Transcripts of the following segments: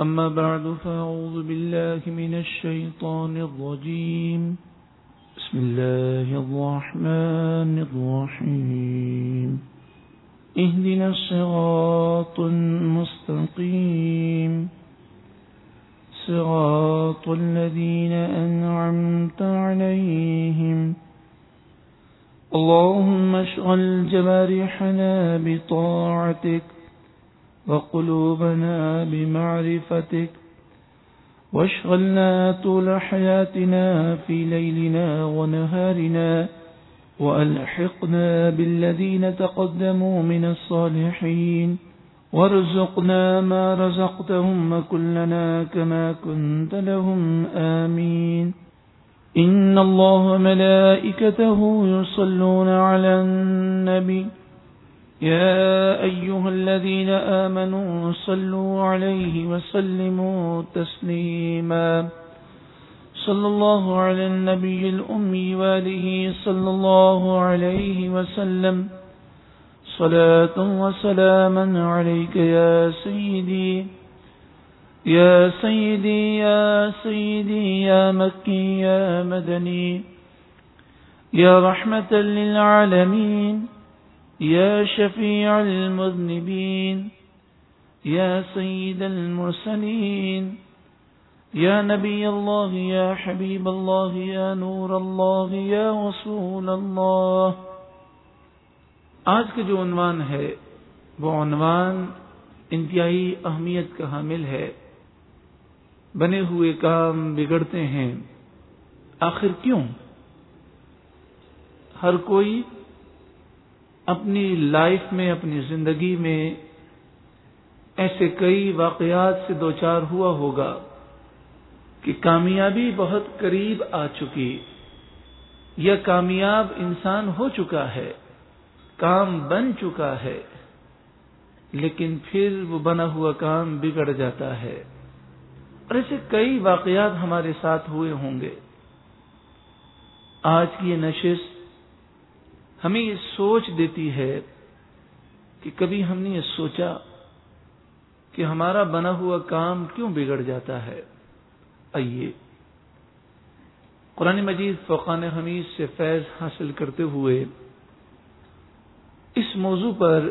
أما بعد، فأعوذ بالله من الشيطان الرجيم. بسم الله الرحمن الرحيم. اهدنا الصراط المستقيم. صراط الذين أنعمت عليهم. اللهم اشغل جبارحنا بطاعتك. وقلوبنا بمعرفتك واشغلنا طول حياتنا في ليلنا ونهارنا وألحقنا بالذين تقدموا من الصالحين وارزقنا ما رزقتهم وكلنا كما كنت لهم آمين إن الله ملائكته يصلون على النبي يا أيها الذين آمنوا صلوا عليه وسلموا تسليما. صلى الله على النبي الأمي واله صلى الله عليه وسلم. صلاة وسلاما عليك يا سيدي. يا سيدي يا سيدي، يا مكي، يا مدني. يا رحمة للعالمين. يا شفيع المذنبين، يا سيد المرسلين، يا نبي الله، يا حبيب الله، يا نور الله، يا رسول الله۔ آج کا جو عنوان ہے، وہ عنوان انتہائی اہمیت کا حامل ہے۔ بنے ہوئے کام بگڑتے ہیں۔ آخر کیوں؟ ہر کوئی اپنی لائف میں، اپنی زندگی میں ایسے کئی واقعات سے دوچار ہوا ہوگا کہ کامیابی بہت قریب آ چکی، یا کامیاب انسان ہو چکا ہے، کام بن چکا ہے، لیکن پھر وہ بنا ہوا کام بگڑ جاتا ہے۔ اور ایسے کئی واقعات ہمارے ساتھ ہوئے ہوں گے۔ آج کی یہ نشست ہمیں یہ سوچ دیتی ہے کہ کبھی ہم نے یہ سوچا کہ ہمارا بنا ہوا کام کیوں بگڑ جاتا ہے؟ آئیے۔ قرآن مجید فقان حمید سے فیض حاصل کرتے ہوئے اس موضوع پر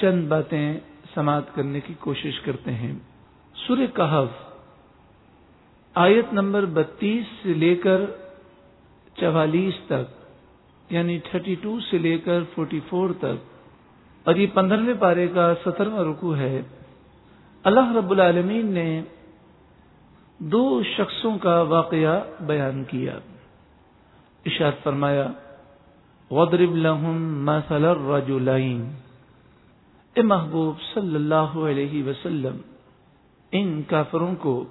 چند باتیں سماعت کرنے کی کوشش کرتے ہیں۔ سور کہف آیت نمبر بتیس سے لے کر چوالیس تک یعنی تھرٹی ٹو سے لے کر فورٹی فور تک۔ اور یہ پندرہویں پارے کا سترواں رکو ہے۔ اللہ رب العالمین نے دو شخصوں کا واقعہ بیان کیا۔ اشاد فرمایا غدرب لہم مثل الرجلین اے محبوب صلی اللہ علیہ وسلم، ان کافروں کو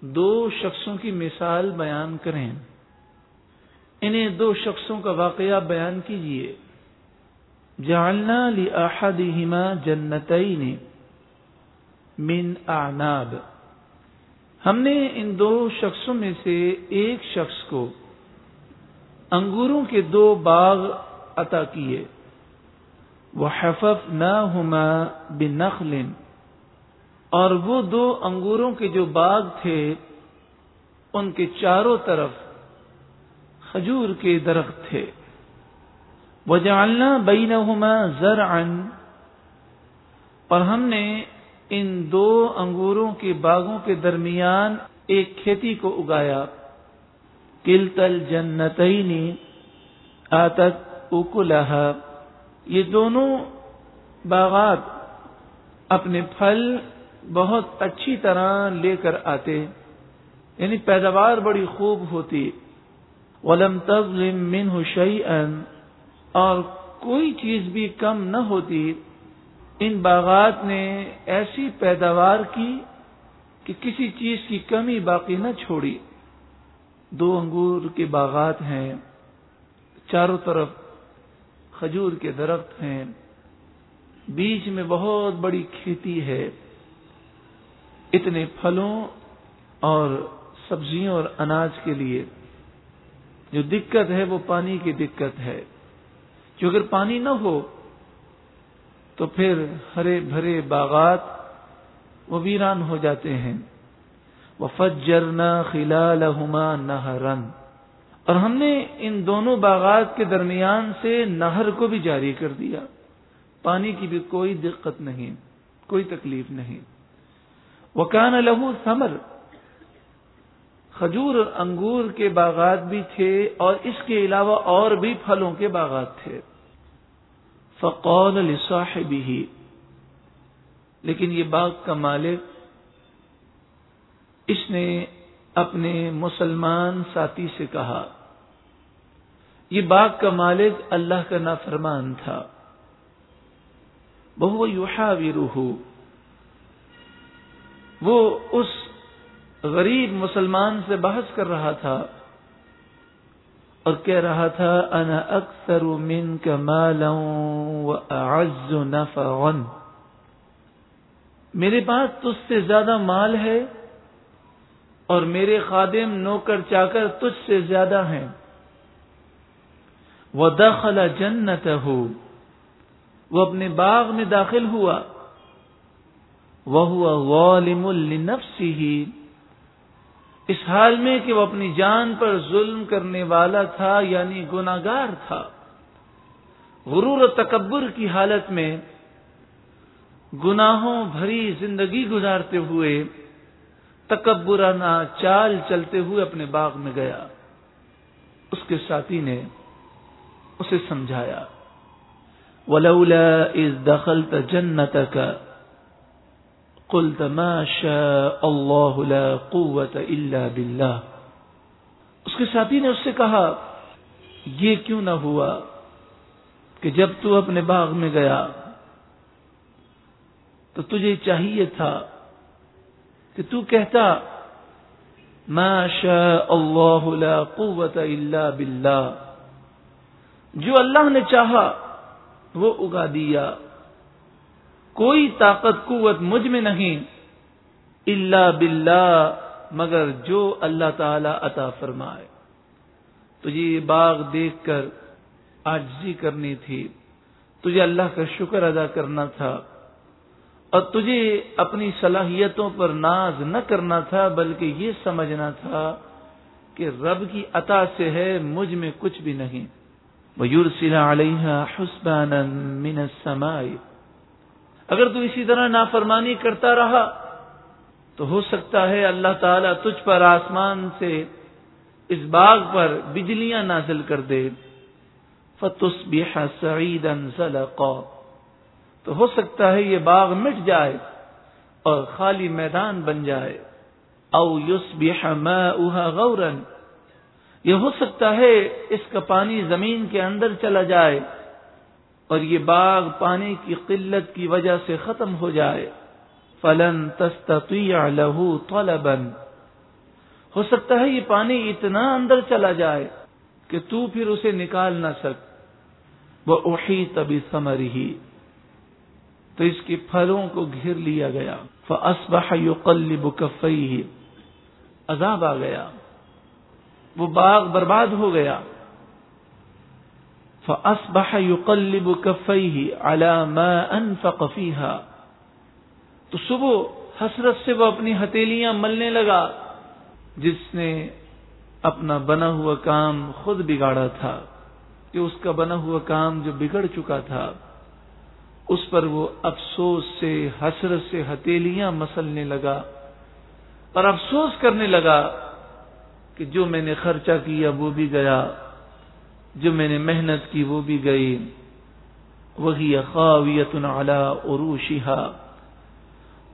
دو شخصوں کی مثال بیان کریں۔ انہیں دو شخصوں کا واقعہ بیان کیجیے جعلنا لأحدهما جنتین من اعناب ہم نے ان دو شخصوں میں سے ایک شخص کو انگوروں کے دو باغ عطا کیے۔ وہ حفف نہ ہوما اور وہ دو انگوروں کے جو باغ تھے، ان کے چاروں طرف کھجور کے درخت تھے۔ وہ جالنا بین زر اور ہم نے ان دو انگوروں کے باغوں کے درمیان ایک کھیتی کو اگایا۔ کل تل آتت اکلہ یہ دونوں باغات اپنے پھل بہت اچھی طرح لے کر آتے یعنی پیداوار بڑی خوب ہوتی۔ ولم تظلم منه شيئا اور کوئی چیز بھی کم نہ ہوتی۔ ان باغات نے ایسی پیداوار کی کہ کسی چیز کی کمی باقی نہ چھوڑی۔ دو انگور کے باغات ہیں، چاروں طرف کھجور کے درخت ہیں۔ بیچ میں بہت بڑی کھیتی ہے۔ اتنے پھلوں اور سبزیوں اور اناج کے لیے۔ جو دقت ہے وہ پانی کی دقت ہے۔ جو اگر پانی نہ ہو، تو پھر ہرے بھرے باغات وہ ویران ہو جاتے ہیں۔ وہ فجرنا خلا لہما اور ہم نے ان دونوں باغات کے درمیان سے نہر کو بھی جاری کر دیا۔ پانی کی بھی کوئی دقت نہیں، کوئی تکلیف نہیں۔ وہ کان لہو سمر کھجور اور انگور کے باغات بھی تھے اور اس کے علاوہ اور بھی پھلوں کے باغات تھے۔ فقول لصاحبه۔ ہی لیکن یہ باغ کا مالک اس نے اپنے مسلمان ساتھی سے کہا، یہ باغ کا مالک اللہ کا نافرمان تھا۔ بہو یوہا وہ اس غریب مسلمان سے بحث کر رہا تھا اور کہہ رہا تھا، انا اکثر من کمالا واعز نفعا. میرے پاس تجھ سے زیادہ مال ہے اور میرے خادم نوکر چا کر تجھ سے زیادہ ہیں۔ وہ دخلا جنت ہو وہ اپنے باغ میں داخل ہوا۔ وہ ہوا غالم النفسی ہی اس حال میں کہ وہ اپنی جان پر ظلم کرنے والا تھا یعنی گناگار تھا۔ غرور و تکبر کی حالت میں گناہوں بھری زندگی گزارتے ہوئے، تکبرانہ چال چلتے ہوئے اپنے باغ میں گیا۔ اس کے ساتھی نے اسے سمجھایا۔ ولولا از دخل جنت کا قلت ما شاء اللہ لا قوت الا باللہ اس کے ساتھی نے اس سے کہا، یہ کیوں نہ ہوا کہ جب تو اپنے باغ میں گیا تو تجھے چاہیے تھا کہ تو کہتا، ما شاء اللہ لا قوت الا باللہ۔ جو اللہ نے چاہا وہ اگا دیا۔ کوئی طاقت قوت مجھ میں نہیں اللہ باللہ، مگر جو اللہ تعالی عطا فرمائے۔ تجھے یہ باغ دیکھ کر آجزی کرنی تھی۔ تجھے اللہ کا شکر ادا کرنا تھا۔ اور تجھے اپنی صلاحیتوں پر ناز نہ کرنا تھا، بلکہ یہ سمجھنا تھا کہ رب کی عطا سے ہے، مجھ میں کچھ بھی نہیں۔ وہ علیہ حسبان اگر تو اسی طرح نافرمانی کرتا رہا تو ہو سکتا ہے اللہ تعالیٰ تجھ پر آسمان سے اس باغ پر بجلیاں نازل کر دے۔ فتس سعید تو ہو سکتا ہے یہ باغ مٹ جائے اور خالی میدان بن جائے۔ او یوس غورن یہ ہو سکتا ہے اس کا پانی زمین کے اندر چلا جائے۔ اور یہ باغ پانی کی قلت کی وجہ سے ختم ہو جائے۔ فلن تستطيع له طلبا۔ ہو سکتا ہے یہ پانی اتنا اندر چلا جائے کہ تو پھر اسے نکال نہ سک۔ وہ اڑی تبھی سمر ہی تو اس کے پھلوں کو گھر لیا گیا۔ فاصبح يقلب كفيه۔ عذاب آ گیا۔ وہ باغ برباد ہو گیا۔ فأصبح يقلب كفيه على ما أنفق فيها۔ تو صبح حسرت سے وہ اپنی ہتیلیاں ملنے لگا، جس نے اپنا بنا ہوا کام خود بگاڑا تھا، کہ اس کا بنا ہوا کام جو بگڑ چکا تھا، اس پر وہ افسوس سے، حسرت سے ہتیلیاں مسلنے لگا۔ اور افسوس کرنے لگا کہ جو میں نے خرچہ کیا وہ بھی گیا۔ جو میں نے محنت کی وہ بھی گئی۔ وہی خاویت علی عروشها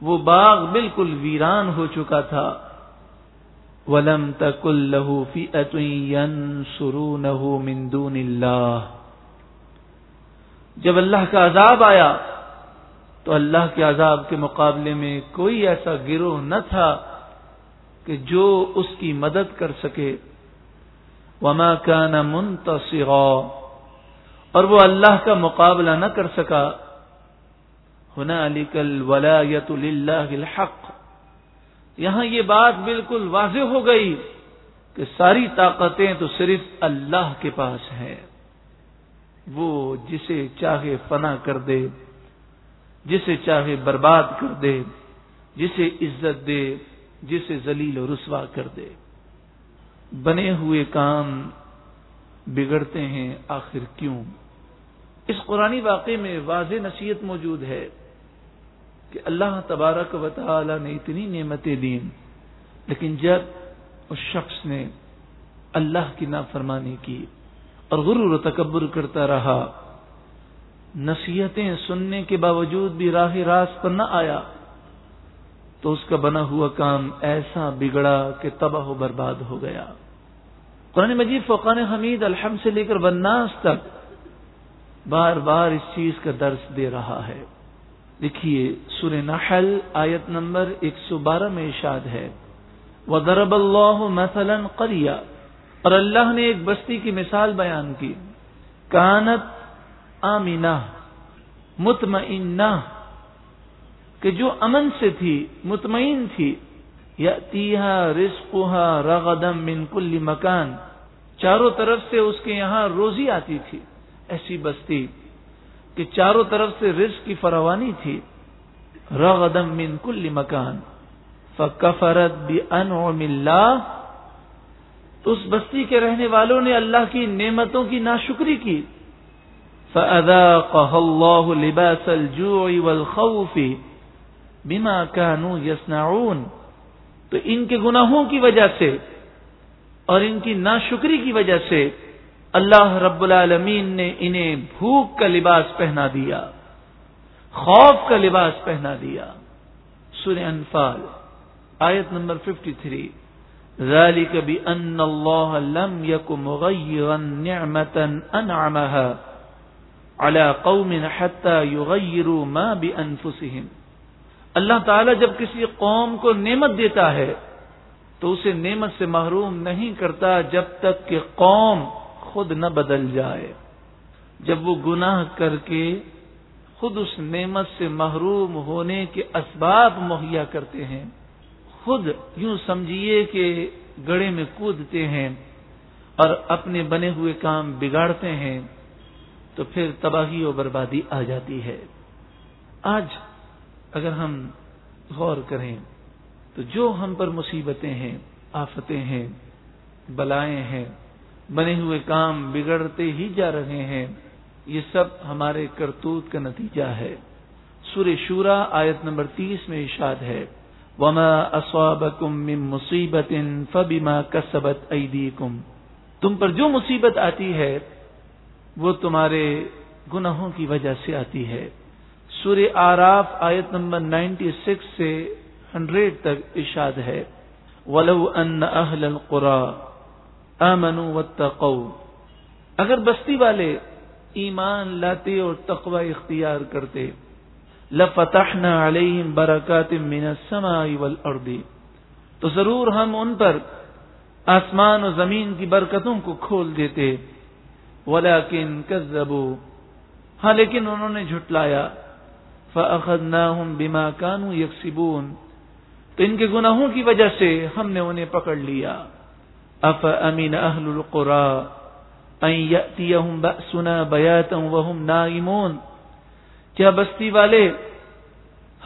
وہ باغ بالکل ویران ہو چکا تھا۔ ولم تکل له فئه ينصرونه من دون الله جب اللہ کا عذاب آیا، تو اللہ کے عذاب کے مقابلے میں کوئی ایسا گروہ نہ تھا کہ جو اس کی مدد کر سکے۔ وما كان منتصرا اور وہ اللہ کا مقابلہ نہ کر سکا۔ ہونا علی کل الحق۔ یہاں یہ بات بالکل واضح ہو گئی کہ ساری طاقتیں تو صرف اللہ کے پاس ہیں۔ وہ جسے چاہے فنا کر دے، جسے چاہے برباد کر دے، جسے عزت دے، جسے ذلیل و رسوا کر دے۔ بنے ہوئے کام بگڑتے ہیں، آخر کیوں؟ اس قرآن واقعے میں واضح نصیحت موجود ہے کہ اللہ تبارک و تعالی نے اتنی نعمتیں دیں، لیکن جب اس شخص نے اللہ کی نافرمانی کی اور غرور و تکبر کرتا رہا، نصیحتیں سننے کے باوجود بھی راہ راست پر نہ آیا، تو اس کا بنا ہوا کام ایسا بگڑا کہ تباہ و برباد ہو گیا۔ قرآن مجید فقان حمید الحمد سے لے کر بناس تک بار بار اس چیز کا درس دے رہا ہے۔ دیکھیے سور نحل آیت نمبر ایک سو بارہ میں ارشاد ہے۔ وہ درب اللہ مثلاً قریا اور اللہ نے ایک بستی کی مثال بیان کی۔ کانت آمینہ، مطمئنہ، کہ جو امن سے تھی، مطمئن تھی۔ یا تیہا رسقہ رغدم من کل مکان۔ چاروں طرف سے اس کے یہاں روزی آتی تھی، ایسی بستی کہ چاروں طرف سے رزق کی فراوانی تھی۔ رغدم من کل مکان۔ فکفرت بانعم اللہ۔ تو اس بستی کے رہنے والوں نے اللہ کی نعمتوں کی ناشکری کی۔ فَأَذَاقَهَا اللَّهُ لِبَاسَ الْجُوعِ وَالْخَوْفِ بِمَا كَانُوا يَصْنَعُونَ۔ تو ان کے گناہوں کی وجہ سے اور ان کی ناشکری کی وجہ سے اللہ رب العالمین نے انہیں بھوک کا لباس پہنا دیا، خوف کا لباس پہنا دیا۔ سر انفال، آیت نمبر 53 ذلك بأن الله لم يكن مغيرا نعمة أنعمها على قوم حتى يغيروا ما بأنفسهم۔ اللہ تعالیٰ جب کسی قوم کو نعمت دیتا ہے تو اسے نعمت سے محروم نہیں کرتا جب تک کہ قوم خود نہ بدل جائے۔ جب وہ گناہ کر کے خود اس نعمت سے محروم ہونے کے اسباب مہیا کرتے ہیں، خود یوں سمجھیے کہ گڑے میں کودتے ہیں اور اپنے بنے ہوئے کام بگاڑتے ہیں تو پھر تباہی و بربادی آ جاتی ہے۔ آج اگر ہم غور کریں تو جو ہم پر مصیبتیں ہیں، آفتیں ہیں، بلائیں ہیں، بنے ہوئے کام بگڑتے ہی جا رہے ہیں، یہ سب ہمارے کرتوت کا نتیجہ ہے۔ سور شورا آیت نمبر تیس میں اشاد ہے، وما اصابکم من مصیبت فبما کسبت ایدیکم تم پر جو مصیبت آتی ہے، وہ تمہارے گناہوں کی وجہ سے آتی ہے۔ سور آراف آیت نمبر نائنٹی سکس سے ہنڈریڈ تک اشاد ہے۔ ولو ان اہل القرا امن اگر بستی والے ایمان لاتے اور تقوی اختیار کرتے، لفتحنا علیہم برکات من السماء والارض تو ضرور ہم ان پر آسمان و زمین کی برکتوں کو کھول دیتے۔ ولیکن کذبوا ہاں لیکن انہوں نے جھٹلایا۔ فَأَخَذْنَاهُمْ بِمَا كَانُوا يَكْسِبُونَ۔ تو ان کے گناہوں کی وجہ سے ہم نے انہیں پکڑ لیا۔ أَفَأَمِنَ أَهْلُ الْقُرَىٰ أَن يَأْتِيَهُمْ بَأْسُنَا بَيَاتًا کیا بستی والے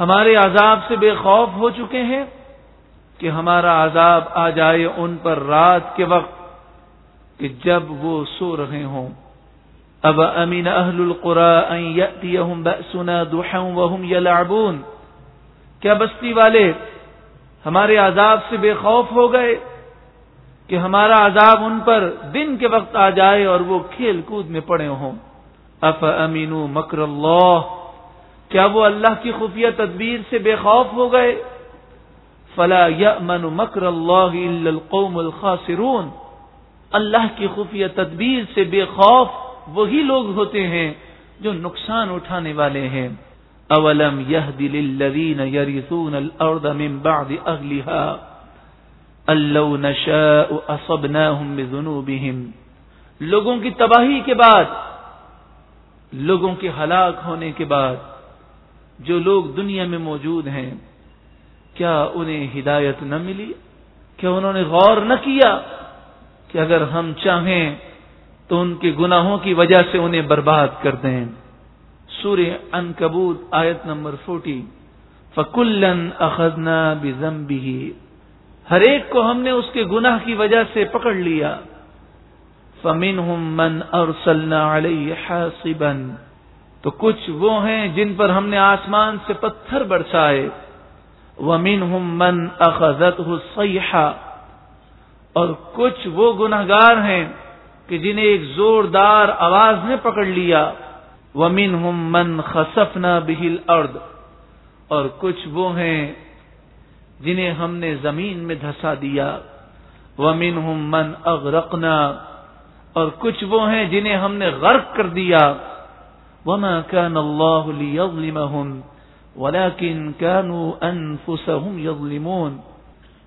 ہمارے عذاب سے بے خوف ہو چکے ہیں کہ ہمارا عذاب آ جائے ان پر رات کے وقت کہ جب وہ سو رہے ہوں۔ اب امین اہل القرآن بأسنا وهم يلعبون کیا بستی والے ہمارے عذاب سے بے خوف ہو گئے کہ ہمارا عذاب ان پر دن کے وقت آ جائے اور وہ کھیل کود میں پڑے ہوں۔ اف امین مکر اللہ کیا وہ اللہ کی خفیہ تدبیر سے بے خوف ہو گئے؟ فلا یأمن مکر اللہ الا القوم الخاسرون۔ اللہ کی خفیہ تدبیر سے بے خوف وہی لوگ ہوتے ہیں جو نقصان اٹھانے والے ہیں۔ اولم يهدي للذين يرثون الارض من بعد اهلها لو نشاء اصبناهم بذنوبهم۔ لوگوں کی تباہی کے بعد، لوگوں کے ہلاک ہونے کے بعد جو لوگ دنیا میں موجود ہیں، کیا انہیں ہدایت نہ ملی؟ کیا انہوں نے غور نہ کیا کہ اگر ہم چاہیں تو ان کے گناہوں کی وجہ سے انہیں برباد کر دیں۔ سورہ ان کبوت آیت نمبر فورٹی فکلن اخذنا بزمبه ہر ایک کو ہم نے اس کے گناہ کی وجہ سے پکڑ لیا۔ فمنهم من ارسلنا علیہ حاصبا۔ تو کچھ وہ ہیں جن پر ہم نے آسمان سے پتھر برسائے۔ ومنهم من اخذته الصيحه اور کچھ وہ گناہگار ہیں کہ جنہیں ایک زوردار آواز نے پکڑ لیا، ومنهم من خسفنا به الارض اور کچھ وہ ہیں جنہیں ہم نے زمین میں دھسا دیا۔ ومنهم من اغرقنا اور کچھ وہ ہیں جنہیں ہم نے غرق کر دیا۔ وما كان الله ليظلمهم، ولكن كانوا انفسهم يظلمون۔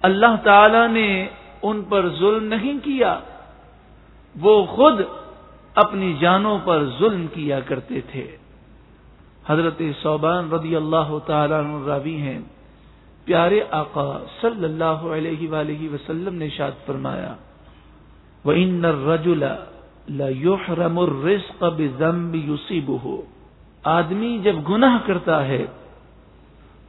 اللہ تعالی نے ان پر ظلم نہیں کیا۔ وہ خود اپنی جانوں پر ظلم کیا کرتے تھے۔ حضرت صوبان رضی اللہ تعالیٰ راوی ہیں۔ پیارے آقا صلی اللہ علیہ وآلہ وسلم نے شاد فرمایا وہ ان رجولا یحرم الرزق بذنب يصيبه۔ آدمی جب گناہ کرتا ہے،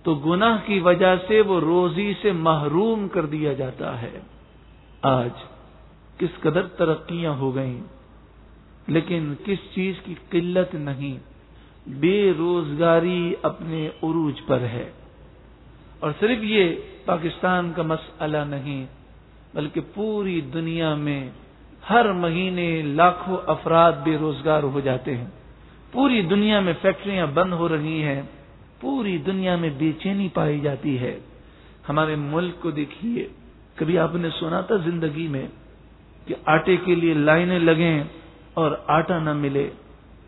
تو گناہ کی وجہ سے وہ روزی سے محروم کر دیا جاتا ہے۔ آج کس قدر ترقیاں ہو گئیں، لیکن کس چیز کی قلت نہیں، بے روزگاری اپنے عروج پر ہے۔ اور صرف یہ پاکستان کا مسئلہ نہیں، بلکہ پوری دنیا میں ہر مہینے لاکھوں افراد بے روزگار ہو جاتے ہیں۔ پوری دنیا میں فیکٹریاں بند ہو رہی ہیں، پوری دنیا میں بے چینی پائی جاتی ہے۔ ہمارے ملک کو دیکھیے، کبھی آپ نے سنا تھا زندگی میں کہ آٹے کے لیے لائنیں لگیں اور آٹا نہ ملے۔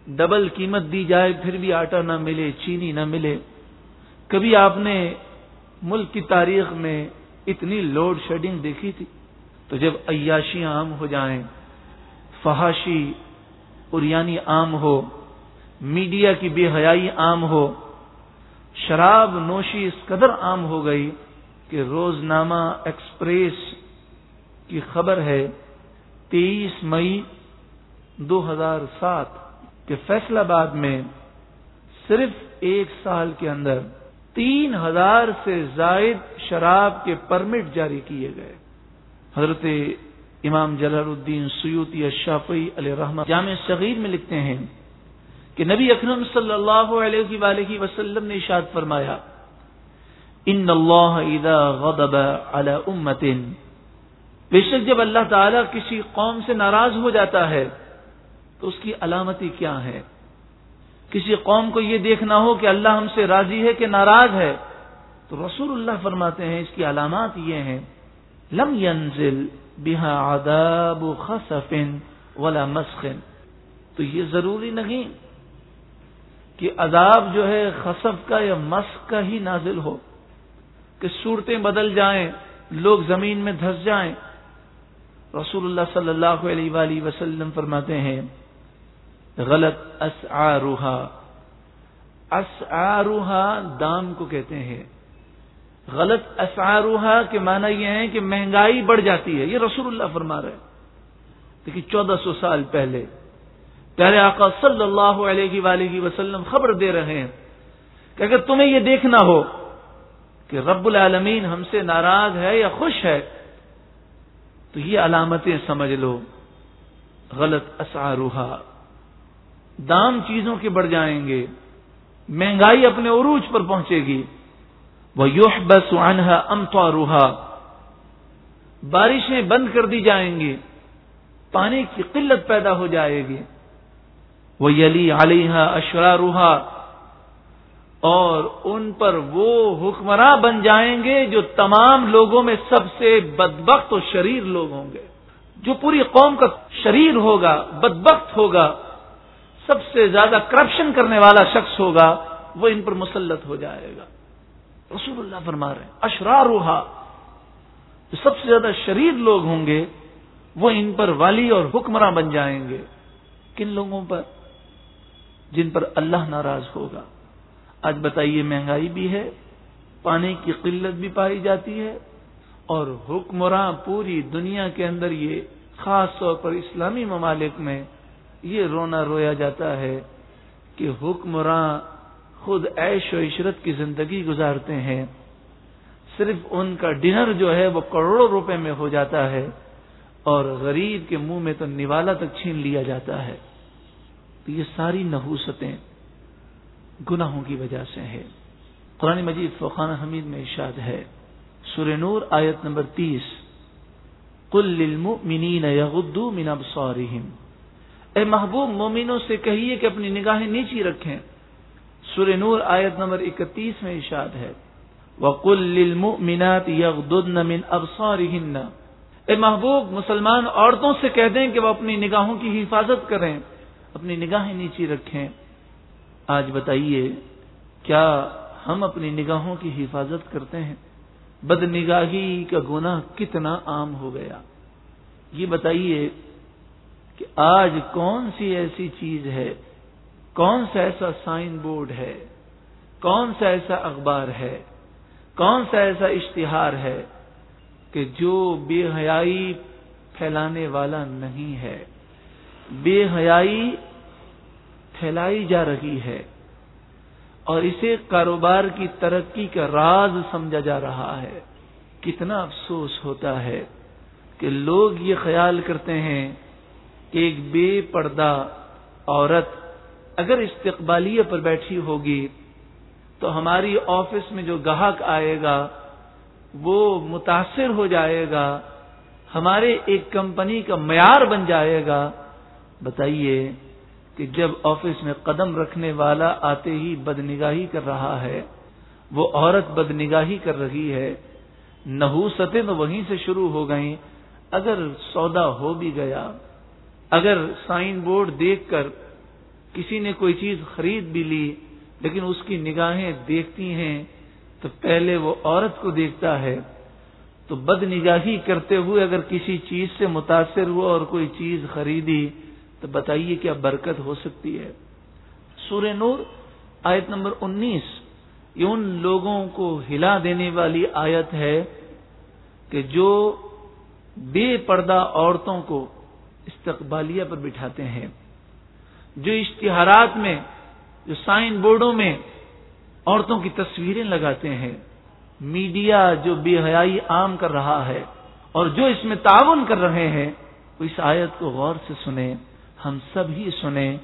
ڈبل قیمت دی جائے، پھر بھی آٹا نہ ملے، چینی نہ ملے۔ کبھی آپ نے ملک کی تاریخ میں اتنی لوڈ شیڈنگ دیکھی تھی؟ تو جب عیاشیاں عام ہو جائیں، فحاشی اریانی عام ہو، میڈیا کی بے حیائی عام ہو، شراب نوشی اس قدر عام ہو گئی کہ روزنامہ ایکسپریس کی خبر ہے تیئیس مئی دو ہزار سات کہ فیصلہ آباد میں صرف ایک سال کے اندر تین ہزار سے زائد شراب کے پرمٹ جاری کیے گئے۔ حضرت امام جلال الدین سیوتی اشافی علیہ رحمہ جامع صغیر میں لکھتے ہیں کہ نبی اکرم صلی اللہ علیہ وآلہ وسلم نے اشاد فرمایا، ان اللہ اذا غضب على امت بے شک جب اللہ تعالی کسی قوم سے ناراض ہو جاتا ہے، تو اس کی علامتی کیا ہے؟ کسی قوم کو یہ دیکھنا ہو کہ اللہ ہم سے راضی ہے کہ ناراض ہے، تو رسول اللہ فرماتے ہیں اس کی علامات یہ ہیں، لم ينزل بها عذاب خسف ولا مسخ۔ تو یہ ضروری نہیں کہ عذاب جو ہے خصف کا یا مسخ کا ہی نازل ہو، کہ صورتیں بدل جائیں، لوگ زمین میں دھس جائیں۔ رسول اللہ صلی اللہ علیہ وآلہ وسلم فرماتے ہیں، غلط اسعارها اسعارها دام کو کہتے ہیں۔ غلط اسعارها کے معنی یہ ہے کہ مہنگائی بڑھ جاتی ہے۔ یہ رسول اللہ فرما رہے دیکھیے چودہ سو سال پہلے، پیارے آقا صلی اللہ علیہ وآلہ وسلم خبر دے رہے ہیں کہ اگر تمہیں یہ دیکھنا ہو کہ رب العالمین ہم سے ناراض ہے یا خوش ہے تو یہ علامتیں سمجھ لو۔ غلط اسعارها دام چیزوں کے بڑھ جائیں گے۔ مہنگائی اپنے عروج پر پہنچے گی۔ وہ یوح بس انہا امتوا روحا بارشیں بند کر دی جائیں گی۔ پانی کی قلت پیدا ہو جائے گی۔ وہ یلی علیہ اشرا روحا اور ان پر وہ حکمراں بن جائیں گے جو تمام لوگوں میں سب سے بدبخت و شریر لوگ ہوں گے۔ جو پوری قوم کا شریر ہوگا، بدبخت ہوگا، سب سے زیادہ کرپشن کرنے والا شخص ہوگا، وہ ان پر مسلط ہو جائے گا۔ رسول اللہ فرما رہے ہیں اشرار روحا جو سب سے زیادہ شریر لوگ ہوں گے، وہ ان پر والی اور حکمراں بن جائیں گے۔ کن لوگوں پر؟ جن پر اللہ ناراض ہوگا۔ آج بتائیے مہنگائی بھی ہے، پانی کی قلت بھی پائی جاتی ہے اور حکمراں پوری دنیا کے اندر یہ خاص طور پر اسلامی ممالک میں یہ رونا رویا جاتا ہے کہ حکمراں خود عیش و عشرت کی زندگی گزارتے ہیں۔ صرف ان کا ڈنر جو ہے وہ کروڑوں روپے میں ہو جاتا ہے اور غریب کے منہ میں تو نوالا تک چھین لیا جاتا ہے۔ تو یہ ساری نحوستیں گناہوں کی وجہ سے ہے۔ قرآن مجید فقان حمید میں ارشاد ہے۔ سور نور آیت نمبر تیس۔ کل للمؤمنین یغدو من ابصارہم۔ اے محبوب، مومنوں سے کہیے کہ اپنی نگاہیں نیچی رکھیں۔ سور نور آیت نمبر اکتیس میں ارشاد ہے۔ وقل للمؤمنات يغضضن من ابصارهن اے محبوب، مسلمان عورتوں سے کہہ دیں کہ وہ اپنی نگاہوں کی حفاظت کریں، اپنی نگاہیں نیچی رکھیں۔ آج بتائیے، کیا ہم اپنی نگاہوں کی حفاظت کرتے ہیں؟ بد نگاہی کا گناہ کتنا عام ہو گیا۔ یہ بتائیے کہ آج کون سی ایسی چیز ہے؟ کون سا ایسا سائن بورڈ ہے؟ کون سا ایسا اخبار ہے؟ کون سا ایسا اشتہار ہے کہ جو بے حیائی پھیلانے والا نہیں ہے؟ بے حیائی پھیلائی جا رہی ہے اور اسے کاروبار کی ترقی کا راز سمجھا جا رہا ہے۔ کتنا افسوس ہوتا ہے کہ لوگ یہ خیال کرتے ہیں کہ ایک بے پردہ عورت اگر استقبالیہ پر بیٹھی ہوگی تو ہماری آفس میں جو گاہک آئے گا، وہ متاثر ہو جائے گا، ہمارے ایک کمپنی کا معیار بن جائے گا۔ بتائیے کہ جب آفس میں قدم رکھنے والا آتے ہی بد نگاہی کر رہا ہے، وہ عورت بد نگاہی کر رہی ہے، نحوستیں تو وہیں سے شروع ہو گئیں۔ اگر سودا ہو بھی گیا، اگر سائن بورڈ دیکھ کر کسی نے کوئی چیز خرید بھی لی، لیکن اس کی نگاہیں دیکھتی ہیں، تو پہلے وہ عورت کو دیکھتا ہے۔ تو بد نگاہی کرتے ہوئے اگر کسی چیز سے متاثر ہوا اور کوئی چیز خریدی تو بتائیے کیا برکت ہو سکتی ہے؟ سورہ نور، آیت نمبر انیس۔ یہ ان لوگوں کو ہلا دینے والی آیت ہے کہ جو بے پردہ عورتوں کو استقبالیہ پر بٹھاتے ہیں، جو اشتہارات میں، جو سائن بورڈوں میں عورتوں کی تصویریں لگاتے ہیں۔ میڈیا جو بے حیائی عام کر رہا ہے اور جو اس میں تعاون کر رہے ہیں، وہ اس آیت کو غور سے سنیں۔ ہم سب ہی سنیں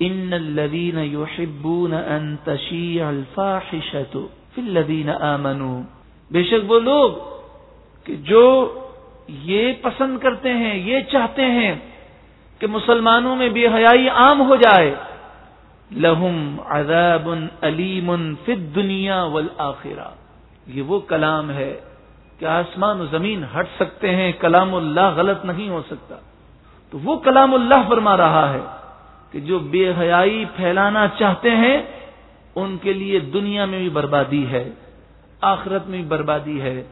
ان الذين يحبون ان تشيع الفاحشه في الذين امنوا بے شک وہ لوگ کہ جو یہ پسند کرتے ہیں، یہ چاہتے ہیں کہ مسلمانوں میں بے حیائی عام ہو جائے لہم عذاب علیم فی الدنیا والآخرہ یہ وہ کلام ہے کہ آسمان و زمین ہٹ سکتے ہیں، کلام اللہ غلط نہیں ہو سکتا۔ تو وہ کلام اللہ فرما رہا ہے کہ جو بے حیائی پھیلانا چاہتے ہیں، ان کے لیے دنیا میں بھی بربادی ہے، آخرت میں بھی بربادی ہے۔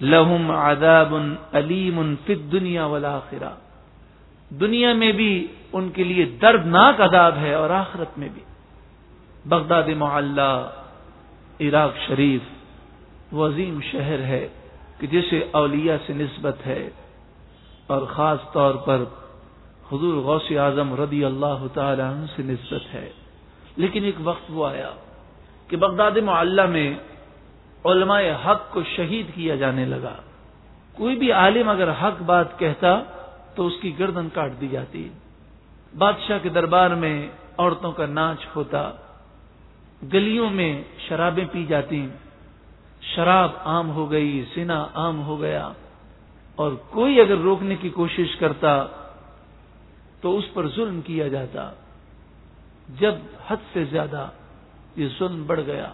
لہم عذاب علیم فی الدنیا والآخرہ۔ دنیا میں بھی ان کے لیے دردناک عذاب ہے اور آخرت میں بھی۔ بغداد معلّہ عراق شریف، وہ عظیم شہر ہے کہ جسے اولیاء سے نسبت ہے۔ اور خاص طور پر حضور غوث اعظم رضی اللہ تعالی عنہ سے نسبت ہے۔ لیکن ایک وقت وہ آیا کہ بغداد معلّہ میں علماء حق کو شہید کیا جانے لگا۔ کوئی بھی عالم اگر حق بات کہتا تو اس کی گردن کاٹ دی جاتی۔ بادشاہ کے دربار میں عورتوں کا ناچ ہوتا، گلیوں میں شرابیں پی جاتی، شراب عام ہو گئی سنا عام ہو گیا۔ اور کوئی اگر روکنے کی کوشش کرتا تو اس پر ظلم کیا جاتا۔ جب حد سے زیادہ یہ ظلم بڑھ گیا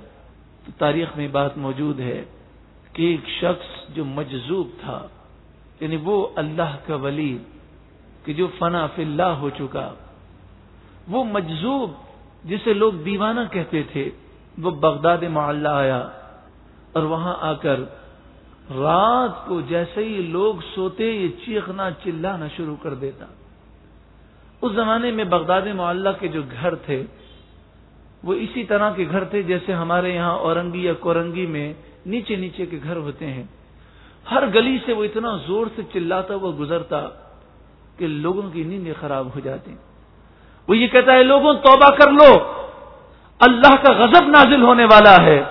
تو تاریخ میں بات موجود ہے کہ ایک شخص جو مجذوب تھا یعنی وہ اللہ کا ولی کہ جو فنا فی اللہ ہو چکا، وہ مجذوب جسے لوگ دیوانہ کہتے تھے، وہ بغداد معلّہ آیا اور وہاں آ کر رات کو جیسے ہی لوگ سوتے یہ چیخنا چلانا شروع کر دیتا۔ اس زمانے میں بغداد معلّہ کے جو گھر تھے، وہ اسی طرح کے گھر تھے جیسے ہمارے یہاں اورنگی یا کورنگی میں نیچے نیچے کے گھر ہوتے ہیں۔ ہر گلی سے وہ اتنا زور سے چلاتا وہ گزرتا کہ لوگوں کی نیندیں خراب ہو جاتی۔ وہ یہ کہتا ہے، لوگوں، توبہ کر لو۔ اللہ کا غضب نازل ہونے والا ہے۔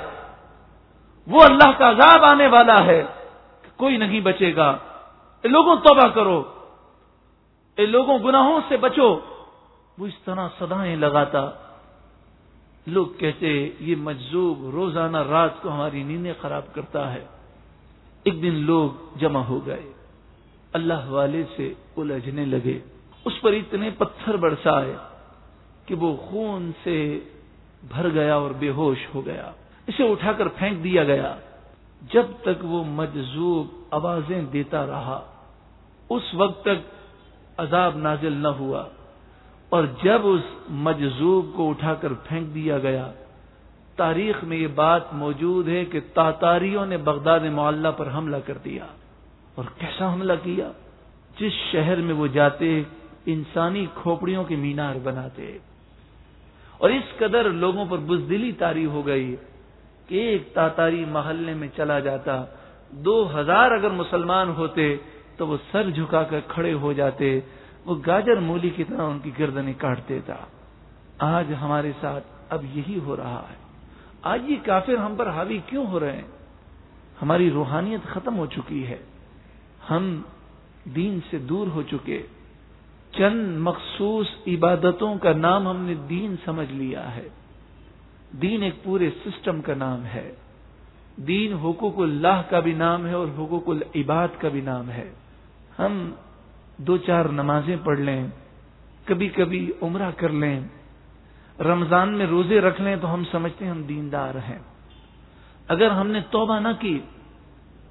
وہ اللہ کا عذاب آنے والا ہے۔ کوئی نہیں بچے گا۔ اے لوگوں، توبہ کرو۔ اے لوگوں، گناہوں سے بچو۔ وہ اس طرح سدائیں لگاتا۔ لوگ کہتے یہ مجذوب روزانہ رات کو ہماری نیندیں خراب کرتا ہے۔ ایک دن لوگ جمع ہو گئے۔ اللہ والے سے الجھنے لگے۔ اس پر اتنے پتھر برسائے کہ وہ خون سے بھر گیا اور بے ہوش ہو گیا۔ اسے اٹھا کر پھینک دیا گیا۔ جب تک وہ مجذوب آوازیں دیتا رہا، اس وقت تک عذاب نازل نہ ہوا۔ اور جب اس مجذوب کو اٹھا کر پھینک دیا گیا، تاریخ میں یہ بات موجود ہے کہ تاتاریوں نے بغداد معلّہ پر حملہ کر دیا۔ اور کیسا حملہ کیا؟ جس شہر میں وہ جاتے، انسانی کھوپڑیوں کے مینار بناتے۔ اور اس قدر لوگوں پر بزدلی تاری ہو گئی۔ ایک تاتاری محلے میں چلا جاتا۔ دو ہزار اگر مسلمان ہوتے تو وہ سر جھکا کر کھڑے ہو جاتے۔ وہ گاجر مولی کی طرح ان کی گردنیں کاٹتے تھا۔ آج ہمارے ساتھ اب یہی ہو رہا ہے۔ آج یہ کافر ہم پر حاوی کیوں ہو رہے ہیں؟ ہماری روحانیت ختم ہو چکی ہے۔ ہم دین سے دور ہو چکے۔ چند مخصوص عبادتوں کا نام ہم نے دین سمجھ لیا ہے۔ دین ایک پورے سسٹم کا نام ہے۔ دین حقوق اللہ کا بھی نام ہے اور حقوق العباد کا بھی نام ہے۔ ہم دو چار نمازیں پڑھ لیں، کبھی کبھی عمرہ کر لیں، رمضان میں روزے رکھ لیں تو ہم سمجھتے ہیں ہم دیندار ہیں۔ اگر ہم نے توبہ نہ کی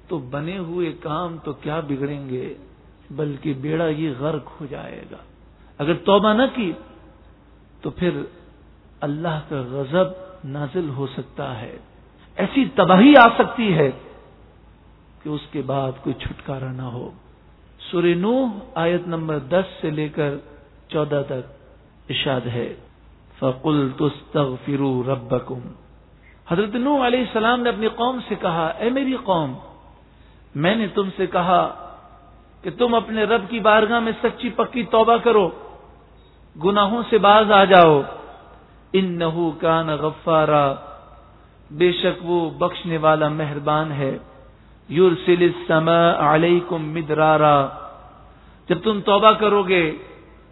تو بنے ہوئے کام تو کیا بگڑیں گے، بلکہ بیڑا یہ غرق ہو جائے گا۔ اگر توبہ نہ کی تو پھر اللہ کا غضب نازل ہو سکتا ہے۔ ایسی تباہی آ سکتی ہے کہ اس کے بعد کوئی چھٹکارا نہ ہو۔ سور نو آیت نمبر دس سے لے کر چودہ تک اشاد ہے۔ فقل تستغفروا ربکم حضرت نو علیہ السلام نے اپنی قوم سے کہا، اے میری قوم، میں نے تم سے کہا کہ تم اپنے رب کی بارگاہ میں سچی پکی توبہ کرو، گناہوں سے باز آ جاؤ۔ ان نحو کان غفارا۔ بے شک وہ بخشنے والا مہربان ہے۔ یورسل السماء علیکم مدرارا۔ جب تم توبہ کرو گے،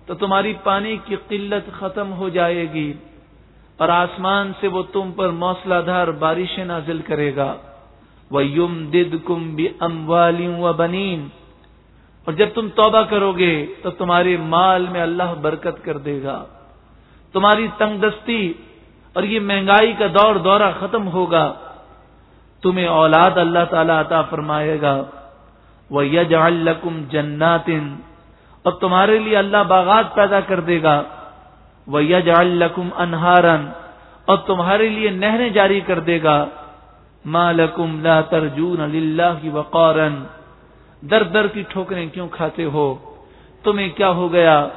تو تمہاری پانی کی قلت ختم ہو جائے گی اور آسمان سے وہ تم پر موسلا دھار بارشیں نازل کرے گا۔ وہ یم دد کم بھی ام و بنین اور جب تم توبہ کرو گے، تو تمہارے مال میں اللہ برکت کر دے گا۔ تمہاری تنگ دستی اور یہ مہنگائی کا دور دورہ ختم ہوگا۔ تمہیں اولاد اللہ تعالی عطا فرمائے گا۔ وہ یج الکم جناتن اور تمہارے لیے اللہ باغات پیدا کر دے گا۔ وہ یج الکم انہارن اور تمہارے لیے نہریں جاری کر دے گا۔ مالکم لا ترجون اللہ وقارن در در کی ٹھوکریں کیوں کھاتے ہو؟ تمہیں کیا ہو گیا؟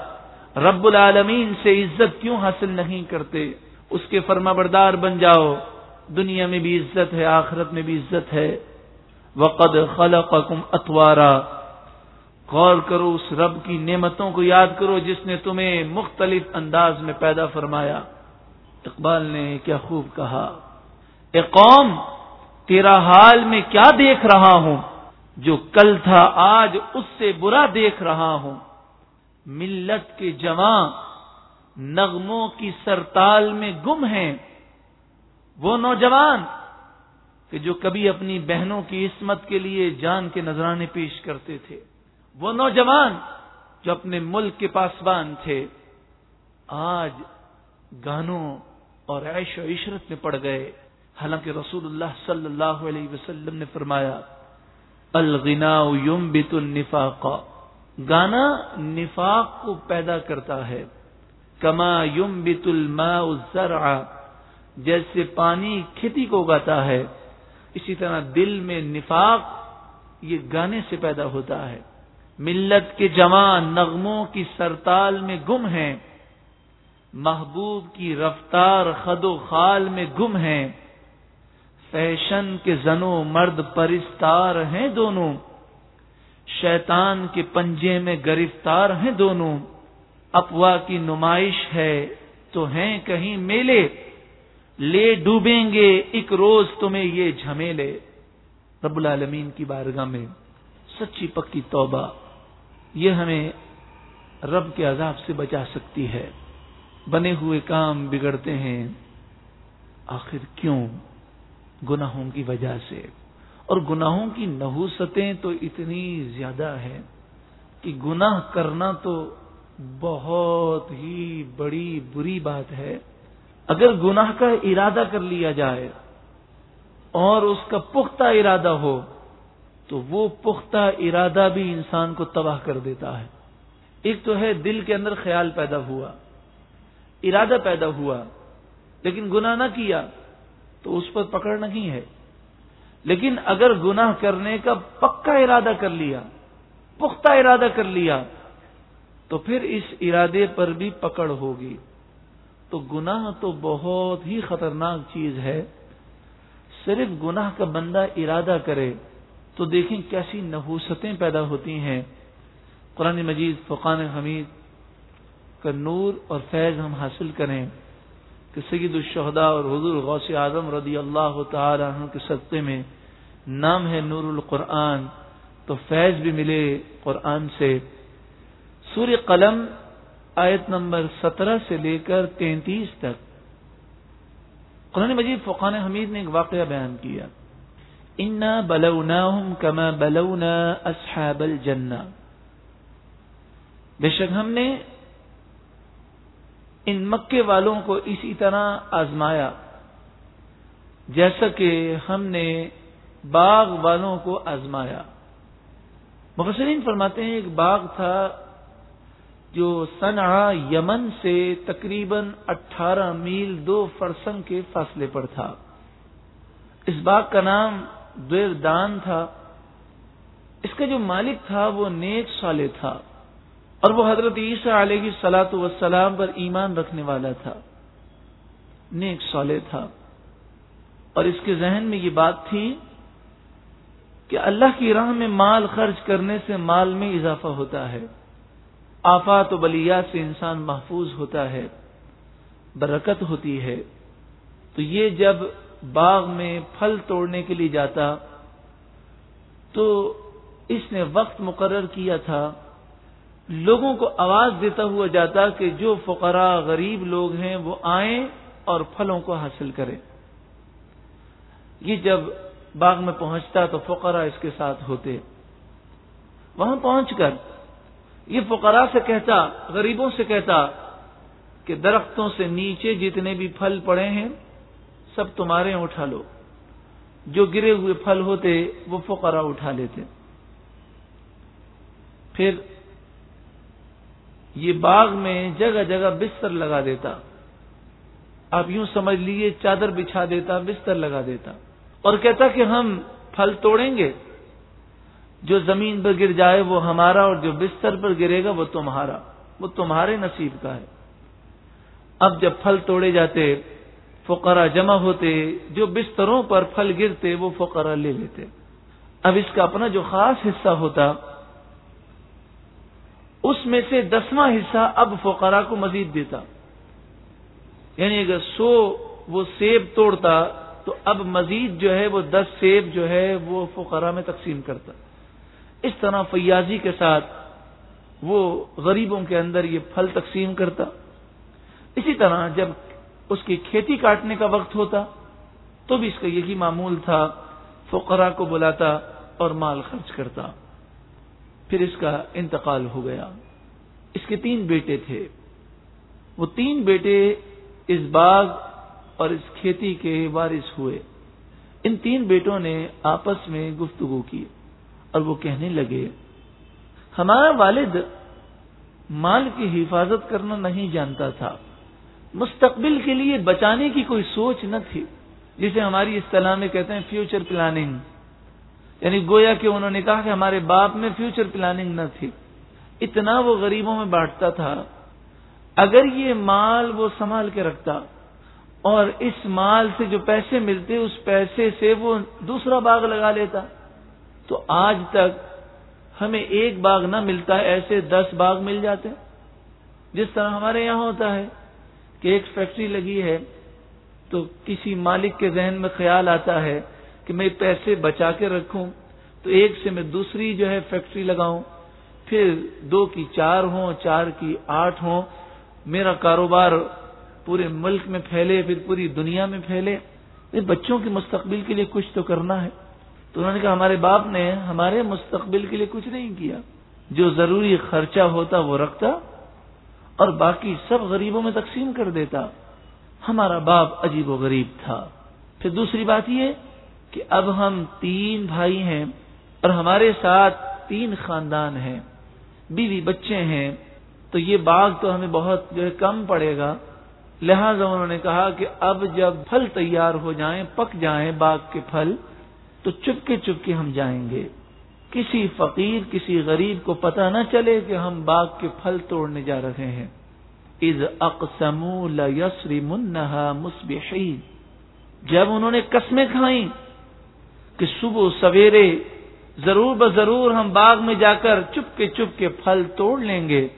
رب العالمین سے عزت کیوں حاصل نہیں کرتے؟ اس کے فرما بردار بن جاؤ۔ دنیا میں بھی عزت ہے، آخرت میں بھی عزت ہے۔ وقد خلقکم اتوارا غور کرو، اس رب کی نعمتوں کو یاد کرو جس نے تمہیں مختلف انداز میں پیدا فرمایا۔ اقبال نے کیا خوب کہا۔ اے قوم، تیرا حال میں کیا دیکھ رہا ہوں؟ جو کل تھا، آج اس سے برا دیکھ رہا ہوں۔ ملت کے جوان نغموں کی سرتال میں گم ہیں وہ نوجوان کہ جو کبھی اپنی بہنوں کی عصمت کے لیے جان کے نذرانے پیش کرتے تھے، وہ نوجوان جو اپنے ملک کے پاسبان تھے، آج گانوں اور عیش و عشرت میں پڑ گئے۔ حالانکہ رسول اللہ صلی اللہ علیہ وسلم نے فرمایا الغنا یم بت النفاق۔ گانا نفاق کو پیدا کرتا ہے۔ کما یم بت الزرع، جیسے پانی کھیتی کو اگاتا ہے۔ اسی طرح دل میں نفاق یہ گانے سے پیدا ہوتا ہے۔ ملت کے جوان نغموں کی سرتال میں گم ہیں۔ محبوب کی رفتار خد و خال میں گم ہیں۔ فیشن کے زنو مرد پرستار ہیں دونوں۔ شیطان کے پنجے میں گرفتار ہیں دونوں۔ افواہ کی نمائش ہے تو ہیں کہیں میلے۔ لے ڈوبیں گے، ایک روز تمہیں یہ جھمیلے۔ رب العالمین کی بارگاہ میں سچی پکی توبہ۔ یہ ہمیں رب کے عذاب سے بچا سکتی ہے۔ بنے ہوئے کام بگڑتے ہیں۔ آخر کیوں؟ گناہوں کی وجہ سے۔ اور گناہوں کی نحوستیں تو اتنی زیادہ ہیں کہ گناہ کرنا تو بہت ہی بڑی بری بات ہے۔ اگر گناہ کا ارادہ کر لیا جائے اور اس کا پختہ ارادہ ہو، تو وہ پختہ ارادہ بھی انسان کو تباہ کر دیتا ہے۔ ایک تو ہے دل کے اندر خیال پیدا ہوا، ارادہ پیدا ہوا، لیکن گناہ نہ کیا تو اس پر پکڑ نہیں ہے۔ لیکن اگر گناہ کرنے کا پکا ارادہ کر لیا، پختہ ارادہ کر لیا، تو پھر اس ارادے پر بھی پکڑ ہوگی۔ تو گناہ تو بہت ہی خطرناک چیز ہے۔ صرف گناہ کا بندہ ارادہ کرے تو دیکھیں کیسی نحوستیں پیدا ہوتی ہیں۔ قرآن مجید فقان حمید کا نور اور فیض ہم حاصل کریں۔ کہ سید الشہداء اور حضور غوث اعظم رضی اللہ تعالی عنہ کے سطح میں نام ہے نور القرآن، تو فیض بھی ملے قرآن سے۔ سور قلم آیت نمبر سترہ سے لے کر تینتیس تک۔ قرآن مجید فقان حمید نے ایک واقعہ بیان کیا۔ انا بلونا کما بلونا اصحاب الجنہ بے شک ہم نے ان مکے والوں کو اسی طرح آزمایا۔ جیسا کہ ہم نے باغ والوں کو آزمایا۔ مبصرین فرماتے ہیں ایک باغ تھا جو سنعا یمن سے تقریباً اٹھارہ میل دو فرسنگ کے فاصلے پر تھا۔ اس باغ کا نام دیر دان تھا۔ اس کا جو مالک تھا وہ نیک سالے تھا۔ اور وہ حضرت عیسیٰ علیہ سلاۃ وسلام پر ایمان رکھنے والا تھا، نیک سالے تھا۔ اور اس کے ذہن میں یہ بات تھی کہ اللہ کی راہ میں مال خرچ کرنے سے مال میں اضافہ ہوتا ہے۔ آفات و بلیات سے انسان محفوظ ہوتا ہے، برکت ہوتی ہے۔ تو یہ جب باغ میں پھل توڑنے کے لیے جاتا، تو اس نے وقت مقرر کیا تھا لوگوں کو آواز دیتا ہوا جاتا کہ جو فقراء غریب لوگ ہیں وہ آئیں اور پھلوں کو حاصل کریں۔ یہ جب باغ میں پہنچتا تو فقراء اس کے ساتھ ہوتے۔ وہاں پہنچ کر یہ فقراء سے کہتا، غریبوں سے کہتا کہ درختوں سے نیچے جتنے بھی پھل پڑے ہیں، سب تمہارے اٹھا لو۔ جو گرے ہوئے پھل ہوتے، وہ فقراء اٹھا لیتے۔ پھر یہ باغ میں جگہ جگہ بستر لگا دیتا۔ آپ یوں سمجھ لیجیے چادر بچھا دیتا، بستر لگا دیتا۔ اور کہتا کہ ہم پھل توڑیں گے۔ جو زمین پر گر جائے وہ ہمارا اور جو بستر پر گرے گا وہ تمہارا۔ وہ تمہارے نصیب کا ہے۔ اب جب پھل توڑے جاتے، فقرا جمع ہوتے، جو بستروں پر پھل گرتے، وہ فقرا لے لیتے۔ اب اس کا اپنا جو خاص حصہ ہوتا اس میں سے دسواں حصہ اب فقرا کو مزید دیتا۔ یعنی اگر سو وہ سیب توڑتا تو اب مزید جو ہے وہ دس سیب جو ہے وہ فقرا میں تقسیم کرتا۔ اس طرح فیاضی کے ساتھ وہ غریبوں کے اندر یہ پھل تقسیم کرتا۔ اسی طرح جب اس کی کھیتی کاٹنے کا وقت ہوتا تو بھی اس کا یہی معمول تھا، فقرا کو بلاتا اور مال خرچ کرتا۔ پھر اس کا انتقال ہو گیا۔ اس کے تین بیٹے تھے۔ وہ تین بیٹے اس باغ اور اس کھیتی کے وارث ہوئے۔ ان تین بیٹوں نے آپس میں گفتگو کی اور وہ کہنے لگے، ہمارا والد مال کی حفاظت کرنا نہیں جانتا تھا۔ مستقبل کے لیے بچانے کی کوئی سوچ نہ تھی، جسے ہماری اصطلاح میں کہتے ہیں فیوچر پلاننگ یعنی گویا کہ انہوں نے کہا کہ ہمارے باپ میں فیوچر پلاننگ نہ تھی۔ اتنا وہ غریبوں میں بانٹتا تھا۔ اگر یہ مال وہ سنبھال کے رکھتا اور اس مال سے جو پیسے ملتے اس پیسے سے وہ دوسرا باغ لگا لیتا، تو آج تک ہمیں ایک باغ نہ ملتا، ایسے دس باغ مل جاتے۔ جس طرح ہمارے یہاں ہوتا ہے کہ ایک فیکٹری لگی ہے تو کسی مالک کے ذہن میں خیال آتا ہے کہ میں پیسے بچا کے رکھوں، تو ایک سے میں دوسری جو ہے فیکٹری لگاؤں، پھر دو کی چار ہوں، چار کی آٹھ ہوں، میرا کاروبار پورے ملک میں پھیلے، پھر پوری دنیا میں پھیلے۔ بچوں کے مستقبل کے لیے کچھ تو کرنا ہے۔ تو انہوں نے کہا، ہمارے باپ نے ہمارے مستقبل کے لیے کچھ نہیں کیا۔ جو ضروری خرچہ ہوتا وہ رکھتا اور باقی سب غریبوں میں تقسیم کر دیتا۔ ہمارا باپ عجیب و غریب تھا۔ پھر دوسری بات یہ کہ اب ہم تین بھائی ہیں اور ہمارے ساتھ تین خاندان ہیں، بیوی بچے ہیں، تو یہ باغ تو ہمیں بہت جو ہے کم پڑے گا۔ لہذا انہوں نے کہا کہ اب جب پھل تیار ہو جائیں، پک جائیں باغ کے پھل، تو چپکے چپکے ہم جائیں گے۔ کسی فقیر، کسی غریب کو پتہ نہ چلے کہ ہم باغ کے پھل توڑنے جا رہے ہیں۔ از اقسم یسری منہا مسبحین جب انہوں نے قسمیں کھائیں کہ صبح سویرے ضرور ب ضرور ہم باغ میں جا کر چپ کے چپ کے پھل توڑ لیں گے۔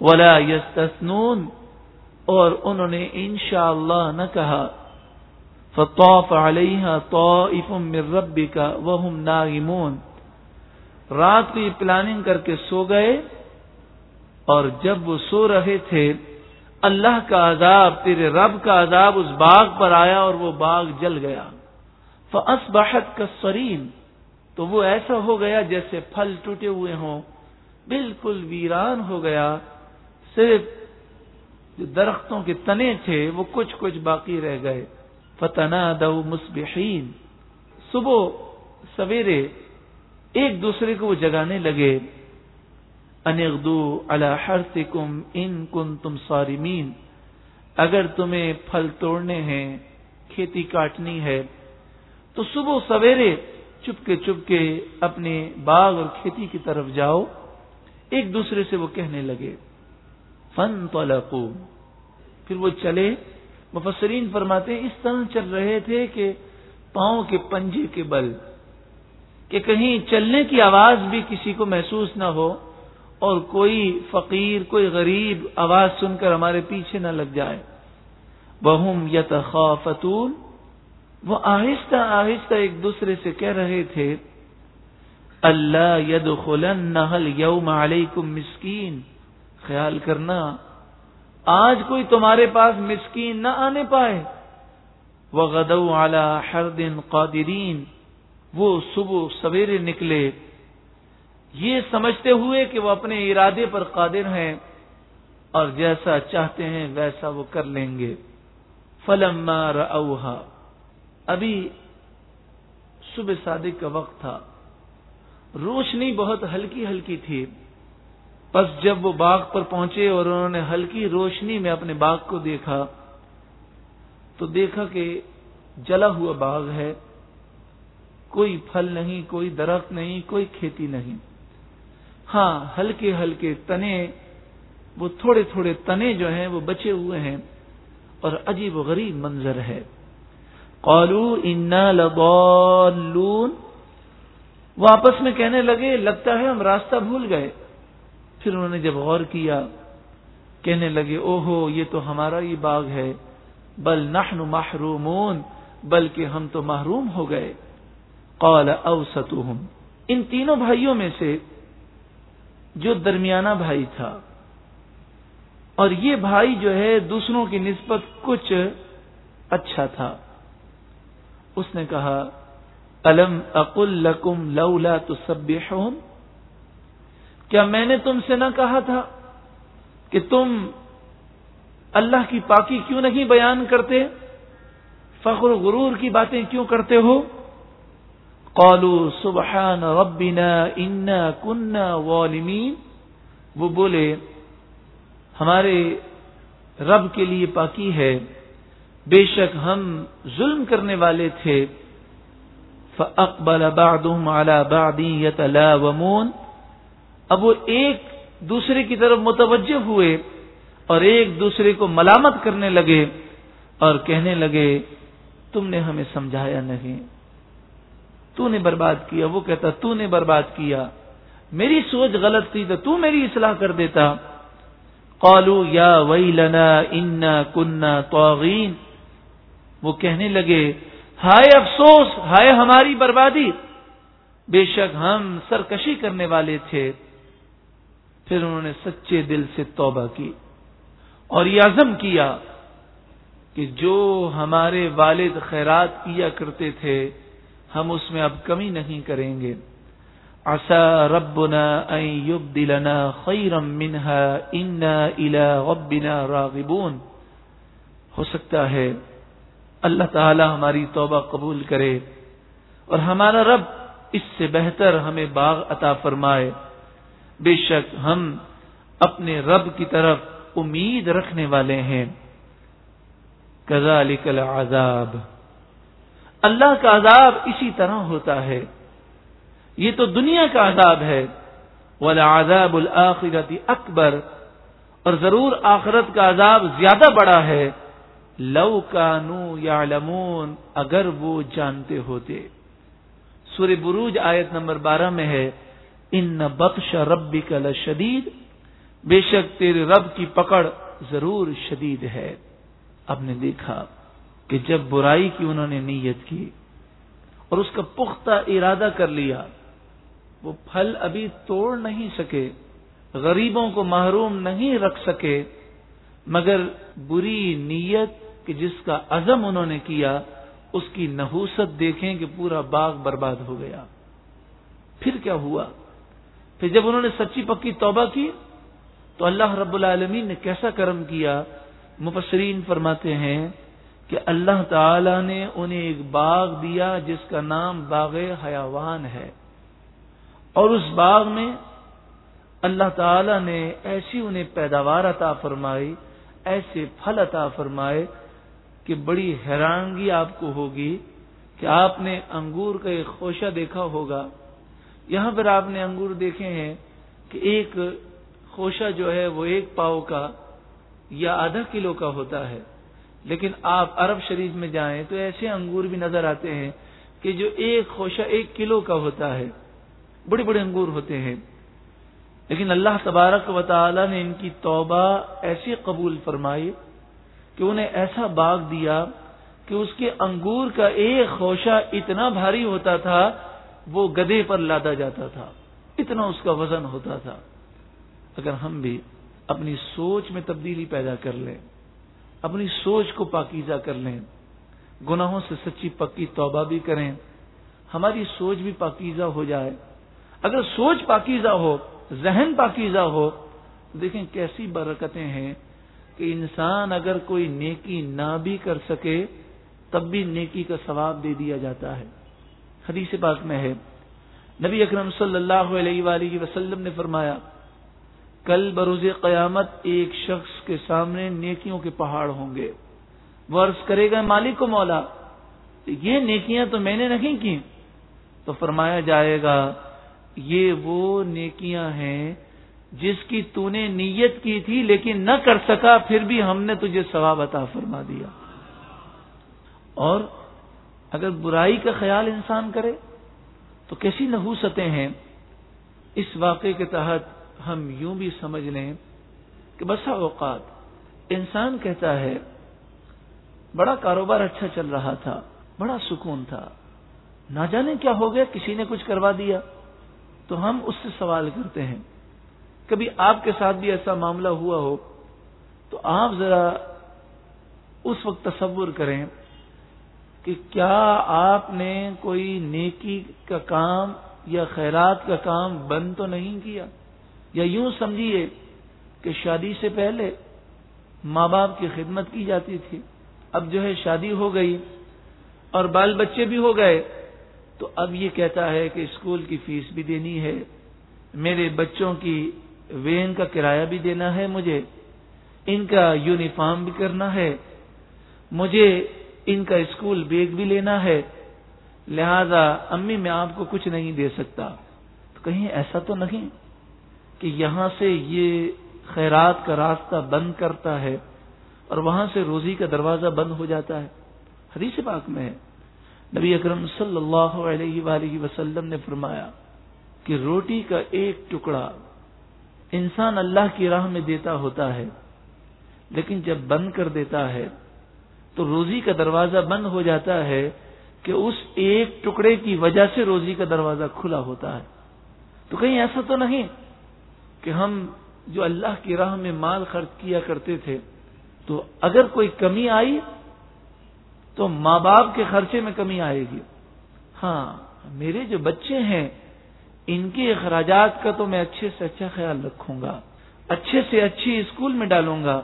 ولا یستنون اور انہوں نے انشاءاللہ اللہ نہ کہا۔ فطوف علیہ طائف من ربک وهم نائمون رات کو یہ پلاننگ کر کے سو گئے اور جب وہ سو رہے تھے، اللہ کا عذاب، تیرے رب کا عذاب اس باغ پر آیا اور وہ باغ جل گیا۔ فاصبحت کسرین تو وہ ایسا ہو گیا جیسے پھل ٹوٹے ہوئے ہوں۔ بالکل ویران ہو گیا۔ صرف جو درختوں کے تنے تھے، وہ کچھ کچھ باقی رہ گئے۔ فتنا دو مسبحین صبح سویرے ایک دوسرے کو وہ جگانے لگے۔ انگدو اللہ کم ان کن تم سارمین اگر تمہیں پھل توڑنے ہیں، کھیتی کاٹنی ہے تو صبح سویرے چپ کے چپ کے اپنے باغ اور کھیتی کی طرف جاؤ، ایک دوسرے سے وہ کہنے لگے فن تو پھر وہ چلے، مفسرین فرماتے اس طرح چل رہے تھے کہ پاؤں کے پنجے کے بل، کہ کہیں چلنے کی آواز بھی کسی کو محسوس نہ ہو اور کوئی فقیر، کوئی غریب آواز سن کر ہمارے پیچھے نہ لگ جائے۔ بہم یت وہ آہستہ آہستہ ایک دوسرے سے کہہ رہے تھے، اللہ ید خلن نہل یوم علیکم مسکین. خیال کرنا، آج کوئی تمہارے پاس مسکین نہ آنے پائے۔ وہ غدو اعلی ہر دن قادرین۔ وہ صبح سویرے نکلے۔ یہ سمجھتے ہوئے کہ وہ اپنے ارادے پر قادر ہیں اور جیسا چاہتے ہیں ویسا وہ کر لیں گے۔ فلم اوہا ابھی صبح صادق کا وقت تھا۔ روشنی بہت ہلکی ہلکی تھی۔ بس جب وہ باغ پر پہنچے اور انہوں نے ہلکی روشنی میں اپنے باغ کو دیکھا، تو دیکھا کہ جلا ہوا باغ ہے۔ کوئی پھل نہیں، کوئی درخت نہیں، کوئی کھیتی نہیں۔ ہاں ہلکے ہلکے تنے، وہ تھوڑے تھوڑے تنے جو ہیں، وہ بچے ہوئے ہیں اور عجیب و غریب منظر ہے۔ قالو انا لضالون۔ وہ آپس میں کہنے لگے، لگتا ہے ہم راستہ بھول گئے۔ پھر انہوں نے جب غور کیا، کہنے لگے او ہو یہ تو ہمارا ہی باغ ہے۔ بل نحن محرومون، بلکہ ہم تو محروم ہو گئے۔ قال اوسطهم۔ ان تینوں بھائیوں میں سے جو درمیانہ بھائی تھا۔ اور یہ بھائی جو ہے، دوسروں کی نسبت کچھ اچھا تھا۔ اس نے کہا، الم اقل لکم لولا تسبحون کیا میں نے تم سے نہ کہا تھا کہ تم اللہ کی پاکی کیوں نہیں بیان کرتے؟ فخر غرور کی باتیں کیوں کرتے ہو؟ قالو سبحان ربنا انا کننا والمین وہ بولے، ہمارے رب کے لیے پاکی ہے بے شک ہم ظلم کرنے والے تھے۔ فَأَقْبَلَ بَعْدُهُمْ عَلَى بَعْدٍ يَتَلَاوَمُونَ۔ اب وہ ایک دوسرے کی طرف متوجہ ہوئے اور ایک دوسرے کو ملامت کرنے لگے اور کہنے لگے، تم نے ہمیں سمجھایا نہیں۔ تو نے برباد کیا۔ وہ کہتا، تو نے برباد کیا۔ میری سوچ غلط تھی تو تو میری اصلاح کر دیتا۔ قالو یا وئی لنا ان کنہ توغین وہ کہنے لگے، ہائے افسوس، ہائے ہماری بربادی. بے شک ہم سرکشی کرنے والے تھے۔ پھر انہوں نے سچے دل سے توبہ کی اور یہ عزم کیا کہ جو ہمارے والد خیرات کیا کرتے تھے، ہم اس میں اب کمی نہیں کریں گے۔ اصا ربنا ان يبدلنا خيرا منها انا الى ربنا راغبون۔ ہو سکتا ہے اللہ تعالی ہماری توبہ قبول کرے اور ہمارا رب اس سے بہتر ہمیں باغ عطا فرمائے۔ بے شک ہم اپنے رب کی طرف امید رکھنے والے ہیں۔ کزالک العذاب۔ اللہ کا عذاب اسی طرح ہوتا ہے۔ یہ تو دنیا کا عذاب ہے۔ والعذاب الآخرت اکبر۔ اور ضرور آخرت کا عذاب زیادہ بڑا ہے۔ لو کانو یا اگر وہ جانتے ہوتے۔ سورہ بروج آیت نمبر بارہ میں ہے، ان بخش ربی کا شدید بے شک تیرے رب کی پکڑ ضرور شدید ہے۔ اب نے دیکھا کہ جب برائی کی انہوں نے نیت کی اور اس کا پختہ ارادہ کر لیا، وہ پھل ابھی توڑ نہیں سکے، غریبوں کو محروم نہیں رکھ سکے، مگر بری نیت کہ جس کا عزم انہوں نے کیا، اس کی نحوست دیکھیں کہ پورا باغ برباد ہو گیا۔ پھر کیا ہوا؟ پھر جب انہوں نے سچی پکی توبہ کی، تو اللہ رب العالمین نے کیسا کرم کیا؟ مفسرین فرماتے ہیں کہ اللہ تعالی نے انہیں ایک باغ دیا جس کا نام باغ حیاوان ہے۔ اور اس باغ میں اللہ تعالی نے ایسی انہیں پیداوار عطا فرمائی، ایسے پھل عطا فرمائے کہ بڑی حیرانگی آپ کو ہوگی کہ آپ نے انگور کا ایک خوشہ دیکھا ہوگا۔ یہاں پر آپ نے انگور دیکھے ہیں کہ ایک خوشہ جو ہے وہ ایک پاؤ کا یا آدھا کلو کا ہوتا ہے۔ لیکن آپ عرب شریف میں جائیں تو ایسے انگور بھی نظر آتے ہیں کہ جو ایک خوشہ ایک کلو کا ہوتا ہے۔ بڑے بڑے انگور ہوتے ہیں۔ لیکن اللہ تبارک و تعالی نے ان کی توبہ ایسی قبول فرمائی کہ انہیں ایسا باغ دیا کہ اس کے انگور کا ایک خوشہ اتنا بھاری ہوتا تھا، وہ گدے پر لادا جاتا تھا۔ اتنا اس کا وزن ہوتا تھا۔ اگر ہم بھی اپنی سوچ میں تبدیلی پیدا کر لیں، اپنی سوچ کو پاکیزہ کر لیں، گناہوں سے سچی پکی توبہ بھی کریں، ہماری سوچ بھی پاکیزہ ہو جائے۔ اگر سوچ پاکیزہ ہو، ذہن پاکیزہ ہو دیکھیں کیسی برکتیں ہیں۔ کہ انسان اگر کوئی نیکی نہ بھی کر سکے، تب بھی نیکی کا ثواب دے دیا جاتا ہے۔ حدیث پاک میں ہے۔ نبی اکرم صلی اللہ علیہ وآلہ وسلم نے فرمایا، کل بروز قیامت ایک شخص کے سامنے نیکیوں کے پہاڑ ہوں گے۔ وہ عرض کرے گا، مالک کو مولا، یہ نیکیاں تو میں نے نہیں کی تو فرمایا جائے گا، یہ وہ نیکیاں ہیں جس کی تو نے نیت کی تھی لیکن نہ کر سکا، پھر بھی ہم نے تجھے ثواب عطا فرما دیا۔ اور اگر برائی کا خیال انسان کرے، تو کیسی نحوستیں ہیں؟ اس واقعے کے تحت ہم یوں بھی سمجھ لیں کہ بسا اوقات انسان کہتا ہے، بڑا کاروبار اچھا چل رہا تھا، بڑا سکون تھا۔ نہ جانے کیا ہو گیا، کسی نے کچھ کروا دیا۔ تو ہم اس سے سوال کرتے ہیں کبھی آپ کے ساتھ بھی ایسا معاملہ ہوا ہو، تو آپ ذرا اس وقت تصور کریں کہ کیا آپ نے کوئی نیکی کا کام یا خیرات کا کام بند تو نہیں کیا؟ یا یوں سمجھیے کہ شادی سے پہلے ماں باپ کی خدمت کی جاتی تھی، اب جو ہے شادی ہو گئی اور بال بچے بھی ہو گئے، تو اب یہ کہتا ہے کہ اسکول کی فیس بھی دینی ہے، میرے بچوں کی وین کا کرایہ بھی دینا ہے مجھے، ان کا یونیفارم بھی کرنا ہے، مجھے ان کا اسکول بیگ بھی لینا ہے، لہذا امی میں آپ کو کچھ نہیں دے سکتا۔ تو کہیں ایسا تو نہیں کہ یہاں سے یہ خیرات کا راستہ بند کرتا ہے اور وہاں سے روزی کا دروازہ بند ہو جاتا ہے۔ حدیث پاک میں ہے۔ نبی اکرم صلی اللہ علیہ وآلہ وسلم نے فرمایا کہ روٹی کا ایک ٹکڑا انسان اللہ کی راہ میں دیتا ہوتا ہے، لیکن جب بند کر دیتا ہے، تو روزی کا دروازہ بند ہو جاتا ہے کہ اس ایک ٹکڑے کی وجہ سے روزی کا دروازہ کھلا ہوتا ہے۔ تو کہیں ایسا تو نہیں کہ ہم جو اللہ کی راہ میں مال خرچ کیا کرتے تھے، تو اگر کوئی کمی آئی، تو ماں باپ کے خرچے میں کمی آئے گی۔ ہاں میرے جو بچے ہیں ان کے اخراجات کا تو میں اچھے سے اچھا خیال رکھوں گا، اچھے سے اچھی اسکول میں ڈالوں گا۔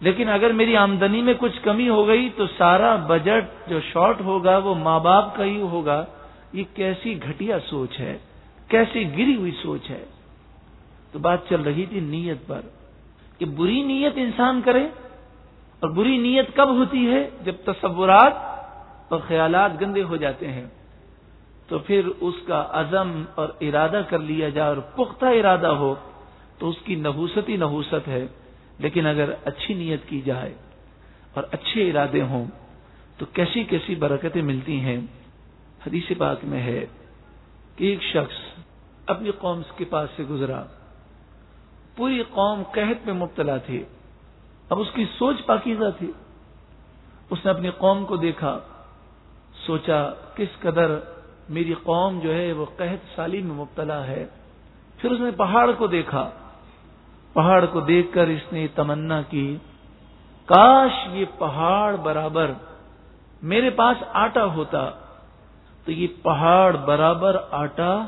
لیکن اگر میری آمدنی میں کچھ کمی ہو گئی تو سارا بجٹ جو شارٹ ہوگا وہ ماں باپ کا ہی ہوگا۔ یہ کیسی گھٹیا سوچ ہے، کیسی گری ہوئی سوچ ہے۔ تو بات چل رہی تھی نیت پر کہ بری نیت انسان کرے اور بری نیت کب ہوتی ہے؟ جب تصورات اور خیالات گندے ہو جاتے ہیں۔ تو پھر اس کا عزم اور ارادہ کر لیا جائے اور پختہ ارادہ ہو تو اس کی نحوست ہی نحوست ہے۔ لیکن اگر اچھی نیت کی جائے اور اچھے ارادے ہوں تو کیسی کیسی برکتیں ملتی ہیں۔ حدیث پاک میں ہے کہ ایک شخص اپنی قوم کے پاس سے گزرا۔ پوری قوم قحط میں مبتلا تھی۔ اب اس کی سوچ پاکیزہ تھی۔ اس نے اپنی قوم کو دیکھا، سوچا کس قدر میری قوم جو ہے وہ قحط سالی میں مبتلا ہے۔ پھر اس نے پہاڑ کو دیکھا۔ پہاڑ کو دیکھ کر اس نے تمنا کی۔ کاش یہ پہاڑ برابر میرے پاس آٹا ہوتا۔ تو یہ پہاڑ برابر آٹا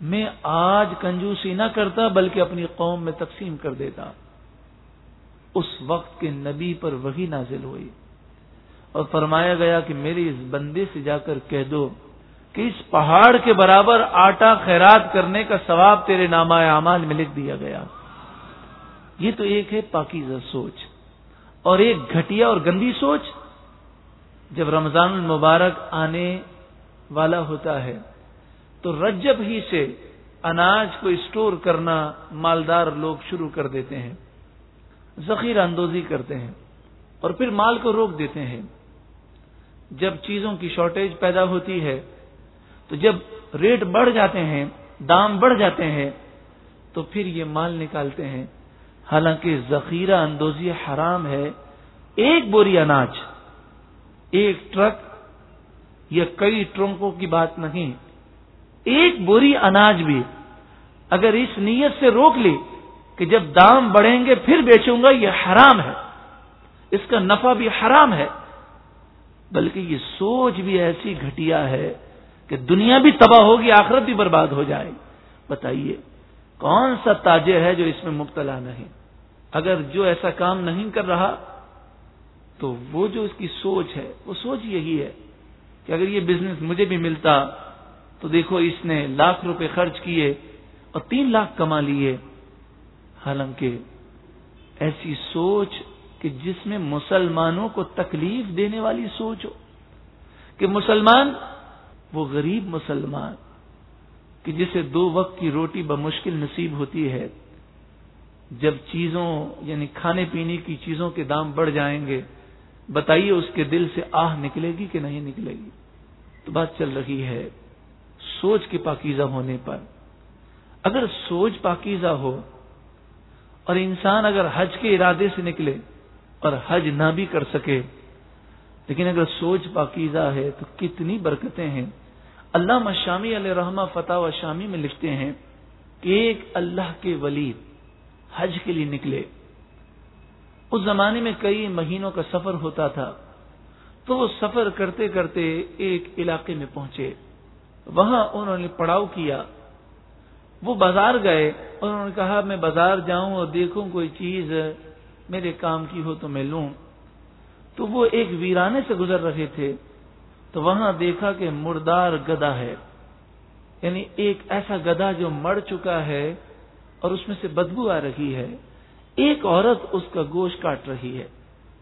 میں آج کنجوسی نہ کرتا بلکہ اپنی قوم میں تقسیم کر دیتا۔ اس وقت کے نبی پر وہی نازل ہوئی۔ اور فرمایا گیا کہ میری اس بندے سے جا کر کہہ دو کہ اس پہاڑ کے برابر آٹا خیرات کرنے کا ثواب تیرے نامہ اعمال میں لکھ دیا گیا۔ یہ تو ایک ہے پاکیزہ سوچ۔ اور ایک گھٹیا اور گندی سوچ۔ جب رمضان المبارک آنے والا ہوتا ہے، تو رجب ہی سے اناج کو اسٹور کرنا مالدار لوگ شروع کر دیتے ہیں، ذخیرہ اندوزی کرتے ہیں اور پھر مال کو روک دیتے ہیں۔ جب چیزوں کی شارٹیج پیدا ہوتی ہے، تو جب ریٹ بڑھ جاتے ہیں، دام بڑھ جاتے ہیں، تو پھر یہ مال نکالتے ہیں۔ حالانکہ ذخیرہ اندوزی حرام ہے۔ ایک بوری اناج، ایک ٹرک یا کئی ٹرنکوں کی بات نہیں۔ ایک بوری اناج بھی اگر اس نیت سے روک لی کہ جب دام بڑھیں گے، پھر بیچوں گا، یہ حرام ہے۔ اس کا نفع بھی حرام ہے۔ بلکہ یہ سوچ بھی ایسی گھٹیا ہے کہ دنیا بھی تباہ ہوگی، آخرت بھی برباد ہو جائے۔ بتائیے، کون سا تاجر ہے جو اس میں مبتلا نہیں؟ اگر جو ایسا کام نہیں کر رہا، تو وہ جو اس کی سوچ ہے، وہ سوچ یہی ہے کہ اگر یہ بزنس مجھے بھی ملتا، تو دیکھو، اس نے لاکھ روپے خرچ کیے اور تین لاکھ کما لیے۔ حالانکہ ایسی سوچ کہ جس میں مسلمانوں کو تکلیف دینے والی سوچ ہو، کہ مسلمان، وہ غریب مسلمان، کہ جسے دو وقت کی روٹی بمشکل نصیب ہوتی ہے، جب چیزوں یعنی کھانے پینے کی چیزوں کے دام بڑھ جائیں گے، بتائیے اس کے دل سے آہ نکلے گی کہ نہیں نکلے گی؟ تو بات چل رہی ہے سوچ کے پاکیزہ ہونے پر۔ اگر سوچ پاکیزہ ہو اور انسان اگر حج کے ارادے سے نکلے اور حج نہ بھی کر سکے۔ لیکن اگر سوچ پاکیزہ ہے تو کتنی برکتیں ہیں۔ اللہ مشامی علیہ رحمہ فتح و شامی میں لکھتے ہیں کہ ایک اللہ کے ولی حج کے لیے نکلے۔ اس زمانے میں کئی مہینوں کا سفر ہوتا تھا تو وہ سفر کرتے کرتے ایک علاقے میں پہنچے۔ وہاں انہوں نے پڑاؤ کیا۔ وہ بازار گئے۔ اور انہوں نے کہا، میں بازار جاؤں اور دیکھوں کوئی چیز میرے کام کی ہو تو میں لوں۔ تو وہ ایک ویرانے سے گزر رہے تھے۔ تو وہاں دیکھا کہ مردار گدا ہے۔ یعنی ایک ایسا گدا جو مر چکا ہے اور اس میں سے بدبو آ رہی ہے۔ ایک عورت اس کا گوشت کاٹ رہی ہے۔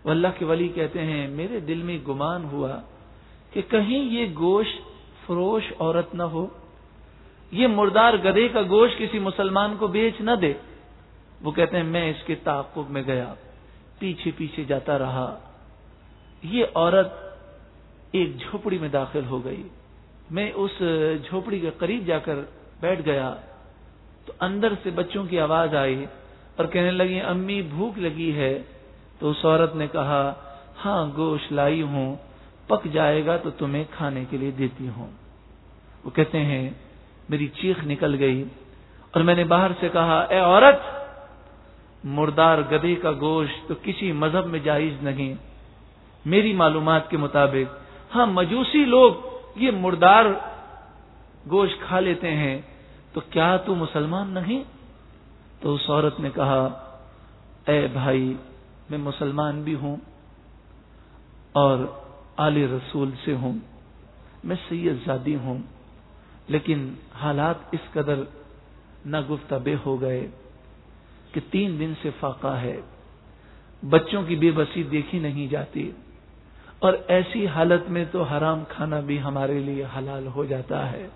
اللہ کے ولی کہتے ہیں، میرے دل میں گمان ہوا کہ کہیں یہ گوشت فروش عورت نہ ہو۔ یہ مردار گدے کا گوشت کسی مسلمان کو بیچ نہ دے۔ وہ کہتے ہیں، میں اس کے تعقب میں گیا، پیچھے پیچھے جاتا رہا۔ یہ عورت ایک جھوپڑی میں داخل ہو گئی۔ میں اس جھوپڑی کے قریب جا کر بیٹھ گیا تو اندر سے بچوں کی آواز آئی اور کہنے لگی، امی بھوک لگی ہے۔ تو اس عورت نے کہا ہاں گوشت لائی ہوں، پک جائے گا تو تمہیں کھانے کے لیے دیتی ہوں۔ وہ کہتے ہیں، میری چیخ نکل گئی اور میں نے باہر سے کہا، اے عورت! مردار گدے کا گوشت تو کسی مذہب میں جائز نہیں۔ میری معلومات کے مطابق ہاں مجوسی لوگ یہ مردار گوشت کھا لیتے ہیں، تو کیا تو مسلمان نہیں؟ تو اس عورت نے کہا، اے بھائی، میں مسلمان بھی ہوں اور آل رسول سے ہوں۔ میں سید زادی ہوں، لیکن حالات اس قدر نہ گفتبے ہو گئے۔ کہ تین دن سے فاقہ ہے۔ بچوں کی بے بسی دیکھی نہیں جاتی۔ اور ایسی حالت میں تو حرام کھانا بھی ہمارے لیے حلال ہو جاتا ہے۔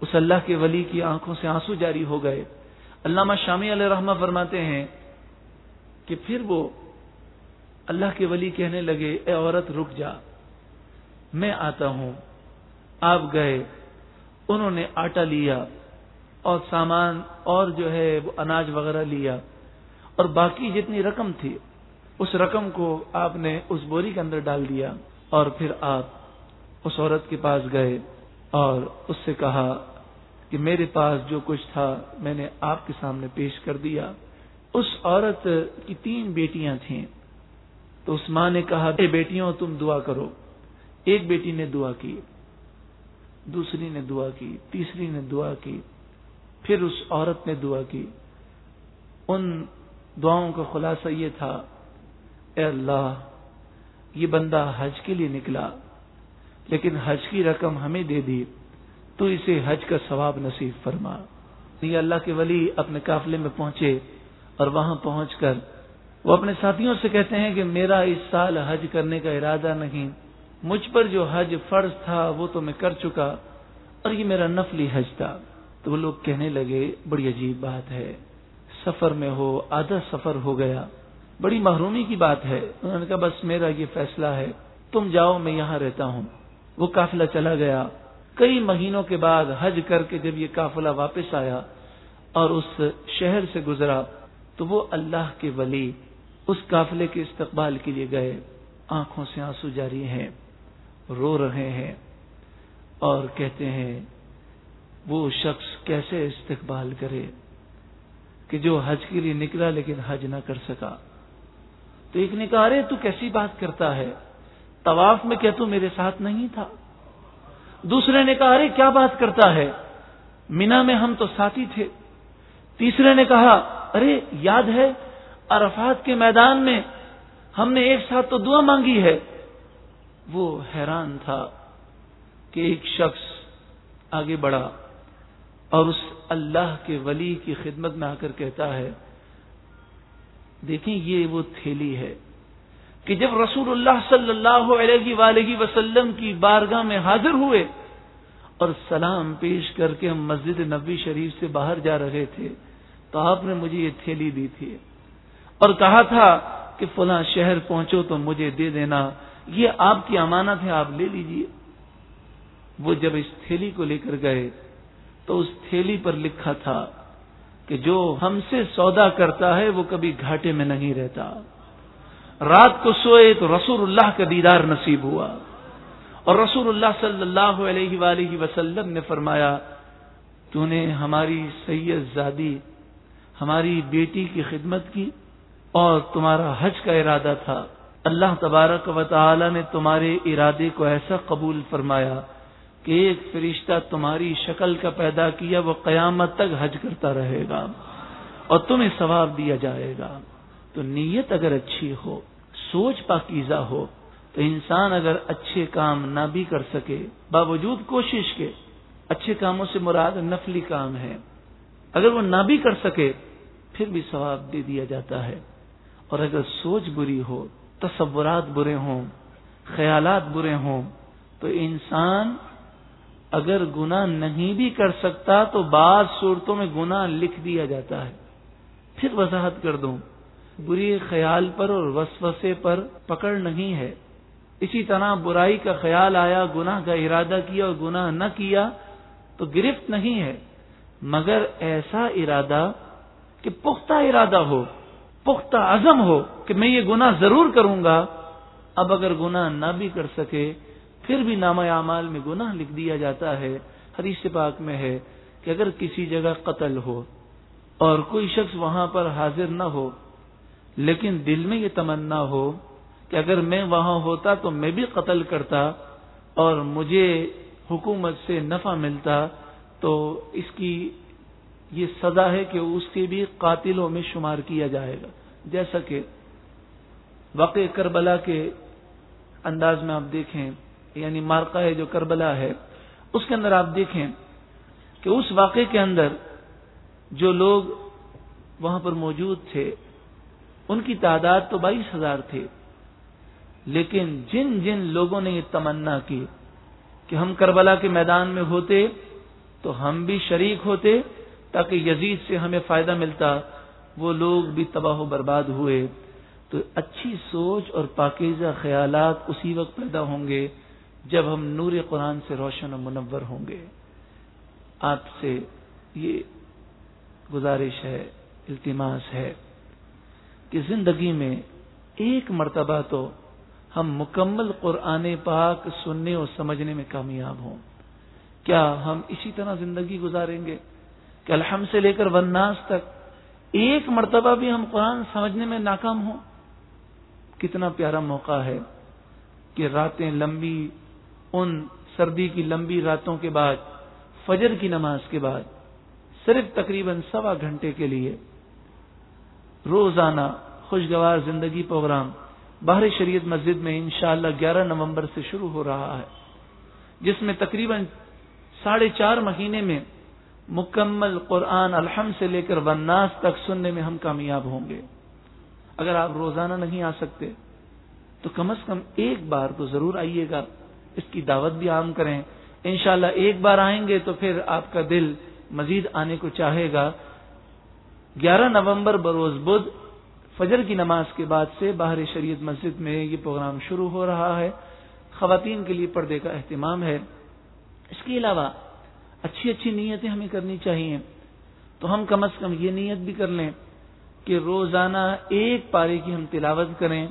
اس اللہ کے ولی کی آنکھوں سے آنسو جاری ہو گئے۔ علامہ شامی علیہ رحمہ فرماتے ہیں کہ پھر وہ اللہ کے ولی کہنے لگے، اے عورت، رک جا۔ میں آتا ہوں۔ آپ گئے۔ انہوں نے آٹا لیا۔ اور سامان اور جو ہے وہ اناج وغیرہ لیا۔ اور باقی جتنی رقم تھی، اس رقم کو آپ نے اس بوری کے اندر ڈال دیا اور پھر آپ اس عورت کے پاس گئے اور اس سے کہا کہ میرے پاس جو کچھ تھا میں نے آپ کے سامنے پیش کر دیا۔ اس عورت کی تین بیٹیاں تھیں۔ تو اس ماں نے کہا، اے بیٹیوں، تم دعا کرو۔ ایک بیٹی نے دعا کی، دوسری نے دعا کی، تیسری نے دعا کی۔ پھر اس عورت نے دعا کی۔ ان دعاؤں کا خلاصہ یہ تھا، اے اللہ، یہ بندہ حج کے لیے نکلا، لیکن حج کی رقم ہمیں دے دی، تو اسے حج کا ثواب نصیب فرما۔ یہ اللہ کے ولی اپنے قافلے میں پہنچے اور وہاں پہنچ کر وہ اپنے ساتھیوں سے کہتے ہیں کہ میرا اس سال حج کرنے کا ارادہ نہیں، مجھ پر جو حج فرض تھا وہ تو میں کر چکا اور یہ میرا نفلی حج تھا۔ تو وہ لوگ کہنے لگے، بڑی عجیب بات ہے۔ سفر میں ہو، آدھا سفر ہو گیا۔ بڑی محرومی کی بات ہے۔ انہوں نے کہا، بس میرا یہ فیصلہ ہے۔ تم جاؤ، میں یہاں رہتا ہوں۔ وہ قافلہ چلا گیا۔ کئی مہینوں کے بعد حج کر کے جب یہ قافلہ واپس آیا اور اس شہر سے گزرا، تو وہ اللہ کے ولی اس قافلے کے استقبال کے لیے گئے۔ آنکھوں سے آنسو جاری ہیں، رو رہے ہیں اور کہتے ہیں وہ شخص کیسے استقبال کرے کہ جو حج کے لیے نکلا لیکن حج نہ کر سکا؟ تو ایک نے کہا ارے تو کیسی بات کرتا ہے؟ طواف میں کیا تو میرے ساتھ نہیں تھا؟ دوسرے نے کہا ارے کیا بات کرتا ہے؟ مینا میں ہم تو ساتھی تھے۔ تیسرے نے کہا، ارے یاد ہے، عرفات کے میدان میں ہم نے ایک ساتھ تو دعا مانگی ہے۔ وہ حیران تھا کہ ایک شخص آگے بڑھا۔ اور اس اللہ کے ولی کی خدمت میں آ کر کہتا ہے، دیکھیں یہ وہ تھیلی ہے کہ جب رسول اللہ صلی اللہ علیہ وآلہ وسلم کی بارگاہ میں حاضر ہوئے اور سلام پیش کر کے ہم مسجد نبی شریف سے باہر جا رہے تھے، تو آپ نے مجھے یہ تھیلی دی تھی۔ اور کہا تھا کہ فلاں شہر پہنچو تو مجھے دے دینا، یہ آپ کی امانت ہے، آپ لے لیجیے۔ وہ جب اس تھیلی کو لے کر گئے تو اس تھیلی پر لکھا تھا کہ جو ہم سے سودا کرتا ہے وہ کبھی گھاٹے میں نہیں رہتا۔ رات کو سوئے تو رسول اللہ کا دیدار نصیب ہوا۔ اور رسول اللہ صلی اللہ علیہ وآلہ وسلم نے فرمایا، تو نے ہماری سید زادی، ہماری بیٹی کی خدمت کی اور تمہارا حج کا ارادہ تھا۔ اللہ تبارک و تعالی نے تمہارے ارادے کو ایسا قبول فرمایا کہ ایک فرشتہ تمہاری شکل کا پیدا کیا، وہ قیامت تک حج کرتا رہے گا اور تمہیں ثواب دیا جائے گا۔ تو نیت اگر اچھی ہو، سوچ پاکیزہ ہو، تو انسان اگر اچھے کام نہ بھی کر سکے، باوجود کوشش کے اچھے کاموں سے مراد نفلی کام ہے۔ اگر وہ نہ بھی کر سکے، پھر بھی ثواب دے دیا جاتا ہے۔ اور اگر سوچ بری ہو، تصورات برے ہوں، خیالات برے ہوں، تو انسان اگر گنا نہیں بھی کر سکتا تو بعض صورتوں میں گنا لکھ دیا جاتا ہے۔ پھر وضاحت کر دوں۔ بری خیال پر اور وسوسے پر پکڑ نہیں ہے۔ اسی طرح برائی کا خیال آیا، گناہ کا ارادہ کیا اور گناہ نہ کیا تو گرفت نہیں ہے۔ مگر ایسا ارادہ کہ پختہ ارادہ ہو، پختہ عزم ہو کہ میں یہ گناہ ضرور کروں گا۔ اب اگر گناہ نہ بھی کر سکے پھر بھی نام اعمال میں گناہ لکھ دیا جاتا ہے، حدیث پاک میں ہے کہ اگر کسی جگہ قتل ہو اور کوئی شخص وہاں پر حاضر نہ ہو، لیکن دل میں یہ تمنا ہو کہ اگر میں وہاں ہوتا تو میں بھی قتل کرتا اور مجھے حکومت سے نفع ملتا، تو اس کی یہ سزا ہے کہ اس کے بھی قاتلوں میں شمار کیا جائے گا۔ جیسا کہ واقع کربلا کے انداز میں آپ دیکھیں یعنی مارکا ہے جو کربلا ہے، اس کے اندر آپ دیکھیں کہ اس واقعے کے اندر جو لوگ وہاں پر موجود تھے، ان کی تعداد تو بائیس ہزار تھے، لیکن جن جن لوگوں نے یہ تمنا کی کہ ہم کربلا کے میدان میں ہوتے تو ہم بھی شریک ہوتے تاکہ یزید سے ہمیں فائدہ ملتا، وہ لوگ بھی تباہ و برباد ہوئے۔ تو اچھی سوچ اور پاکیزہ خیالات اسی وقت پیدا ہوں گے جب ہم نور قرآن سے روشن و منور ہوں گے، آپ سے یہ گزارش ہے، التماس ہے کہ زندگی میں ایک مرتبہ تو ہم مکمل قرآن پاک سننے اور سمجھنے میں کامیاب ہوں۔ کیا ہم اسی طرح زندگی گزاریں گے؟ کہ الحم سے لے کر وناس تک ایک مرتبہ بھی ہم قرآن سمجھنے میں ناکام ہوں؟ کتنا پیارا موقع ہے کہ راتیں لمبی ان سردی کی لمبی راتوں کے بعد، فجر کی نماز کے بعد، صرف تقریباً سوا گھنٹے کے لیے روزانہ خوشگوار زندگی پروگرام باہر شریعت مسجد میں انشاءاللہ گیارہ نومبر سے شروع ہو رہا ہے، جس میں تقریباً ساڑھے چار مہینے میں مکمل قرآن الحم سے لے کر وناس تک سننے میں ہم کامیاب ہوں گے۔ اگر آپ روزانہ نہیں آ سکتے، تو کم از کم ایک بار تو ضرور آئیے گا۔ اس کی دعوت بھی عام کریں۔ انشاءاللہ ایک بار آئیں گے تو پھر آپ کا دل مزید آنے کو چاہے گا۔ گیارہ نومبر بروز بدھ، فجر کی نماز کے بعد سے باہر شریعت مسجد میں یہ پروگرام شروع ہو رہا ہے۔ خواتین کے لیے پردے کا اہتمام ہے۔ اس کے علاوہ اچھی اچھی نیتیں ہمیں کرنی چاہیے۔ تو ہم کم از کم یہ نیت بھی کر لیں کہ روزانہ ایک پارے کی ہم تلاوت کریں۔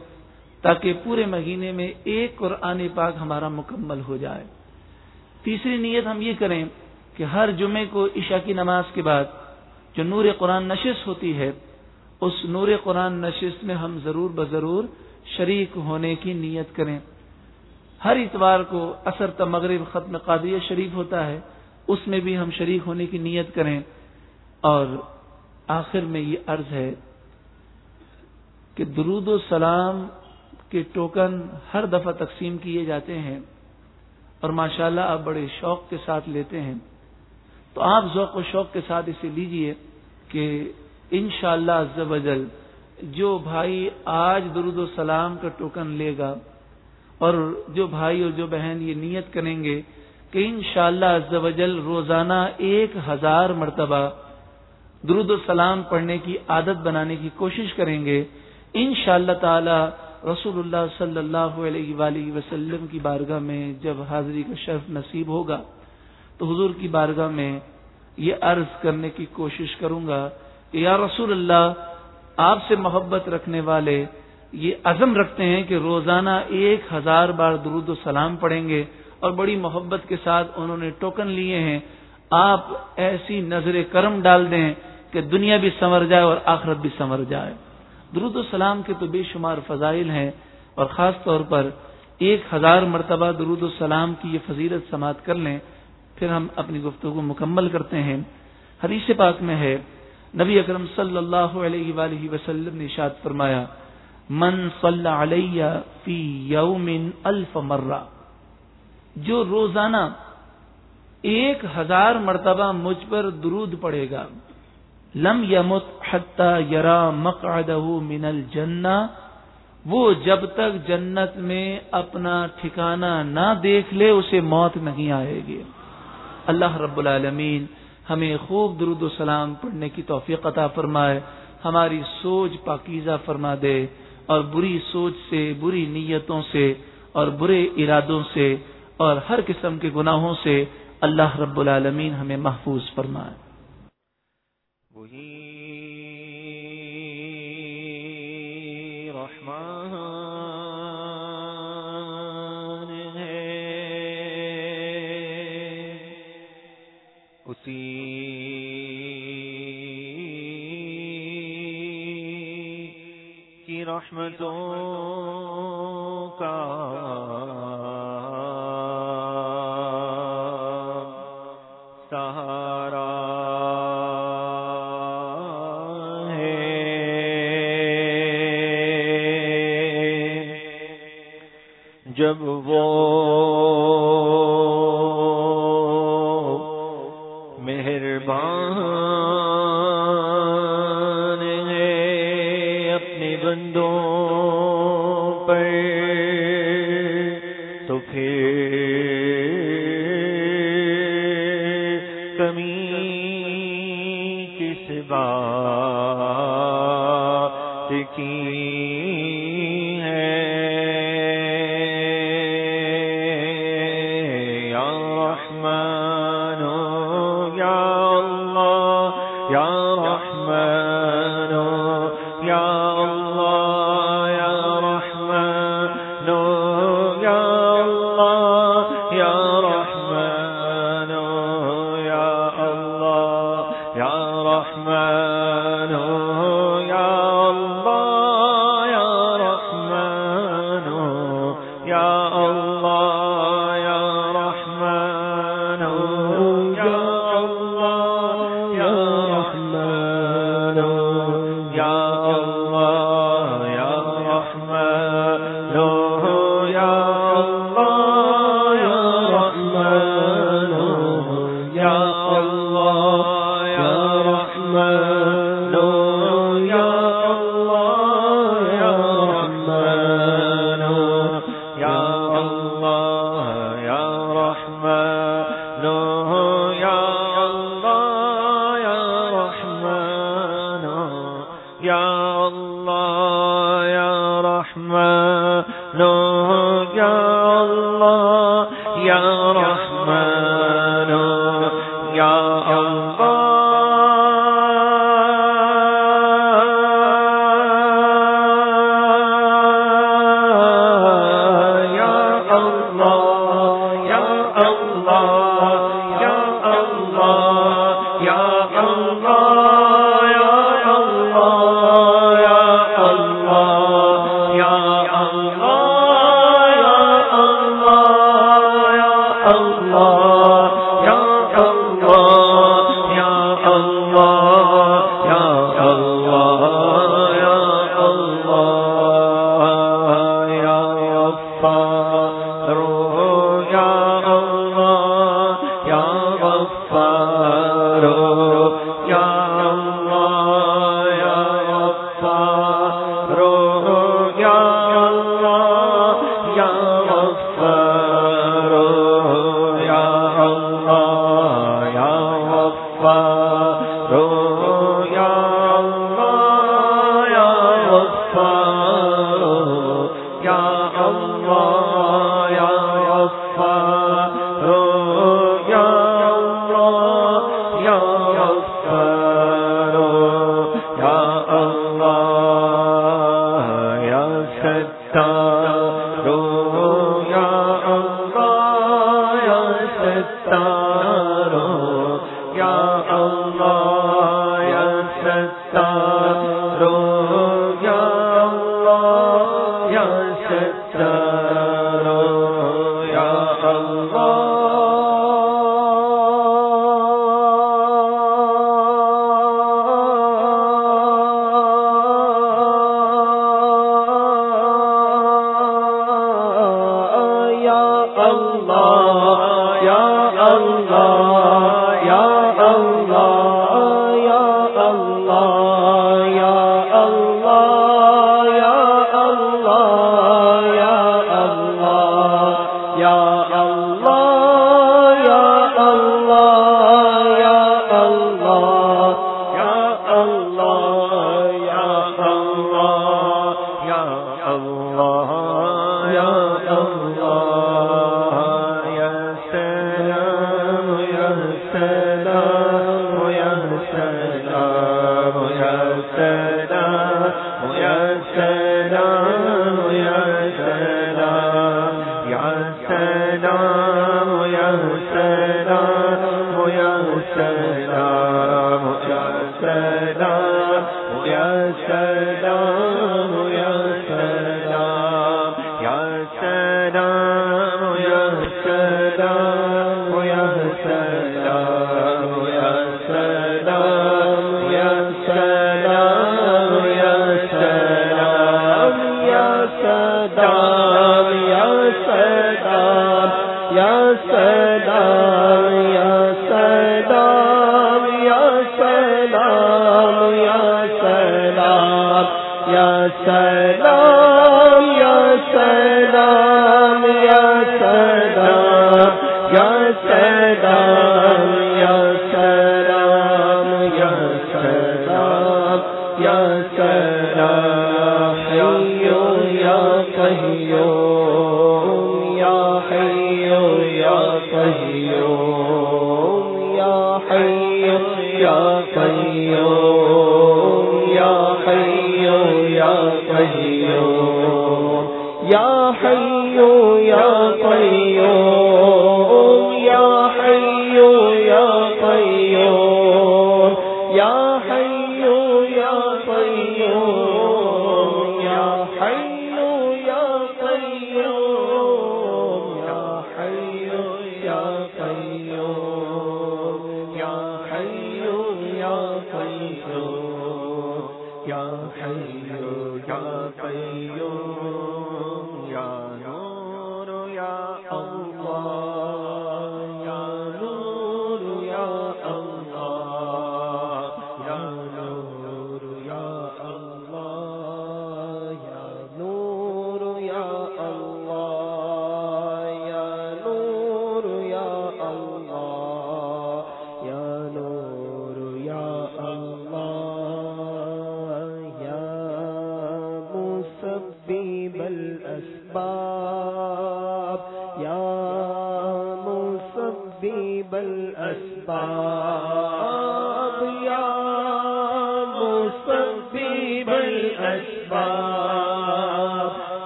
تاکہ پورے مہینے میں ایک قرآن پاک ہمارا مکمل ہو جائے۔ تیسری نیت ہم یہ کریں کہ ہر جمعے کو عشاء کی نماز کے بعد جو نور قرآن نشست ہوتی ہے، اس نور قرآن نشست میں ہم ضرور بضرور شریک ہونے کی نیت کریں۔ ہر اتوار کو اثر مغرب ختم قادیہ شریف ہوتا ہے، اس میں بھی ہم شریک ہونے کی نیت کریں۔ اور آخر میں یہ عرض ہے کہ درود و سلام کے ٹوکن ہر دفعہ تقسیم کیے جاتے ہیں اور ماشاءاللہ اللہ آپ بڑے شوق کے ساتھ لیتے ہیں تو آپ ذوق و شوق کے ساتھ اسے لیجیے کہ انشاءاللہ شاء اللہ جو بھائی آج درود و سلام کا ٹوکن لے گا اور جو بھائی اور جو بہن یہ نیت کریں گے کہ انشاءاللہ شاء اللہ روزانہ ایک ہزار مرتبہ درود و سلام پڑھنے کی عادت بنانے کی کوشش کریں گے ان شاء اللہ تعالی رسول اللہ صلی اللہ علیہ وآلہ وسلم کی بارگاہ میں جب حاضری کا شرف نصیب ہوگا، تو حضور کی بارگاہ میں یہ عرض کرنے کی کوشش کروں گا کہ یا رسول اللہ، آپ سے محبت رکھنے والے یہ عزم رکھتے ہیں کہ روزانہ ایک ہزار بار درود و سلام پڑھیں گے اور بڑی محبت کے ساتھ انہوں نے ٹوکن لیے ہیں۔ آپ ایسی نظر کرم ڈال دیں کہ دنیا بھی سنور جائے اور آخرت بھی سنور جائے۔ درود و سلام کے تو بے شمار فضائل ہیں اور خاص طور پر ایک ہزار مرتبہ درود و سلام کی یہ فضیلت سماعت کر لیں، پھر ہم اپنی گفتگو مکمل کرتے ہیں۔ حدیث پاک میں ہے، نبی اکرم صلی اللہ علیہ وآلہ وسلم نے اشاد فرمایا، من صلی علیہ فی یوم الف مرہ جو روزانہ ایک ہزار مرتبہ مجھ پر درود پڑے گا۔ لم یمت حتہ یرا مقعدہ من الجنہ وہ جب تک جنت میں اپنا ٹھکانہ نہ دیکھ لے، اسے موت نہیں آئے گی۔ اللہ رب العالمین ہمیں خوب درود و سلام پڑھنے کی توفیق عطا فرمائے۔ ہماری سوچ پاکیزہ فرما دے اور بری سوچ سے، بری نیتوں سے اور برے ارادوں سے اور ہر قسم کے گناہوں سے اللہ رب العالمین ہمیں محفوظ فرمائے۔ وہی اللہ یا اللہ یا اللہ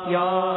یا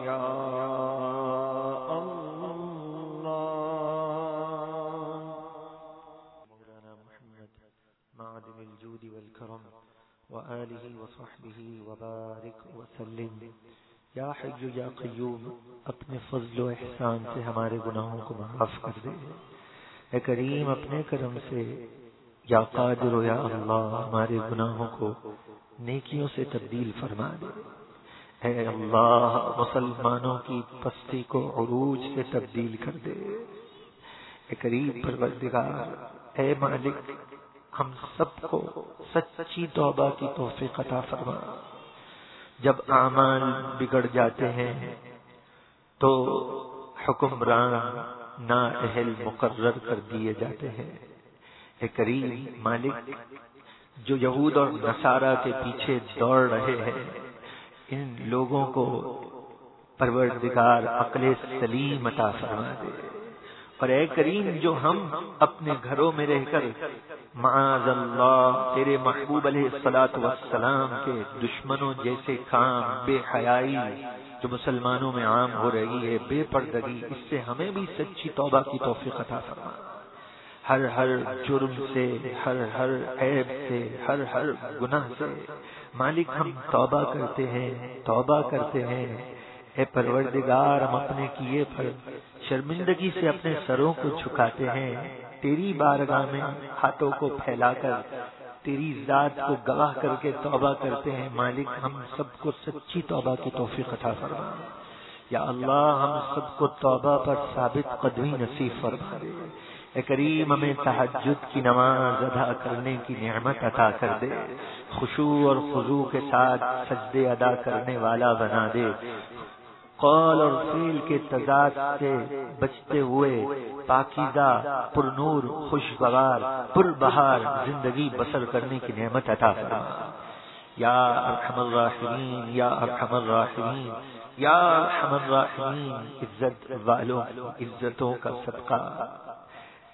اے کریم، اپنے کرم سے یا قادر یا اللہ، ہمارے گناہوں کو نیکیوں سے تبدیل فرما دے۔ اے اللہ، مسلمانوں کی پستی کو عروج سے تبدیل کر دے۔ اے کریم پروردگار، اے مالک ہم سب کو سچی توبہ کی توفیق عطا فرما۔ جب اعمال بگڑ جاتے ہیں تو حکمران نا اہل مقرر کر دیے جاتے ہیں۔ اے کریم مالک، جو یہود اور نصارہ کے پیچھے دوڑ رہے ہیں، ان لوگوں کو پروردگار عقل سلیم عطا فرما دے۔ اور اے کریم جو ہم اپنے گھروں میں رہ کر معاذ اللہ، تیرے محبوب علیہ السلاط وسلام کے دشمنوں جیسے کام بے حیائی جو مسلمانوں میں عام ہو رہی ہے، بے پردگی، اس سے ہمیں بھی سچی توبہ کی توفیق عطا فرما۔ ہر ہر جرم سے، ہر ہر عیب سے، ہر ہر گناہ سے مالک ہم توبہ کرتے ہیں، توبہ کرتے ہیں۔ اے پروردگار، ہم اپنے کیے پر شرمندگی سے اپنے سروں کو چھکاتے ہیں، تیری بارگاہ میں ہاتھوں کو پھیلا کر، تیری ذات کو گواہ کر کے توبہ کرتے ہیں۔ مالک، ہم سب کو سچی توبہ کی توفیق عطا فرما۔ یا اللہ، ہم سب کو توبہ پر ثابت قدمی نصیب فرما دے۔ اے کریم، ہمیں تحجد کی نماز ادا کرنے کی نعمت عطا کر دے۔ خوشو اور خضو کے ساتھ سجدے ادا کرنے والا بنا دے۔ قول اور فیل کے تضاد سے بچتے ہوئے پاکیزہ پر نور خوشگوار پر بہار زندگی بسر کرنے کی نعمت عطا فرما یا ارحم الراحمین، یا ارحم الراحمین، یا ارحم الراحمین، عزت والوں عزتوں کا صدقہ۔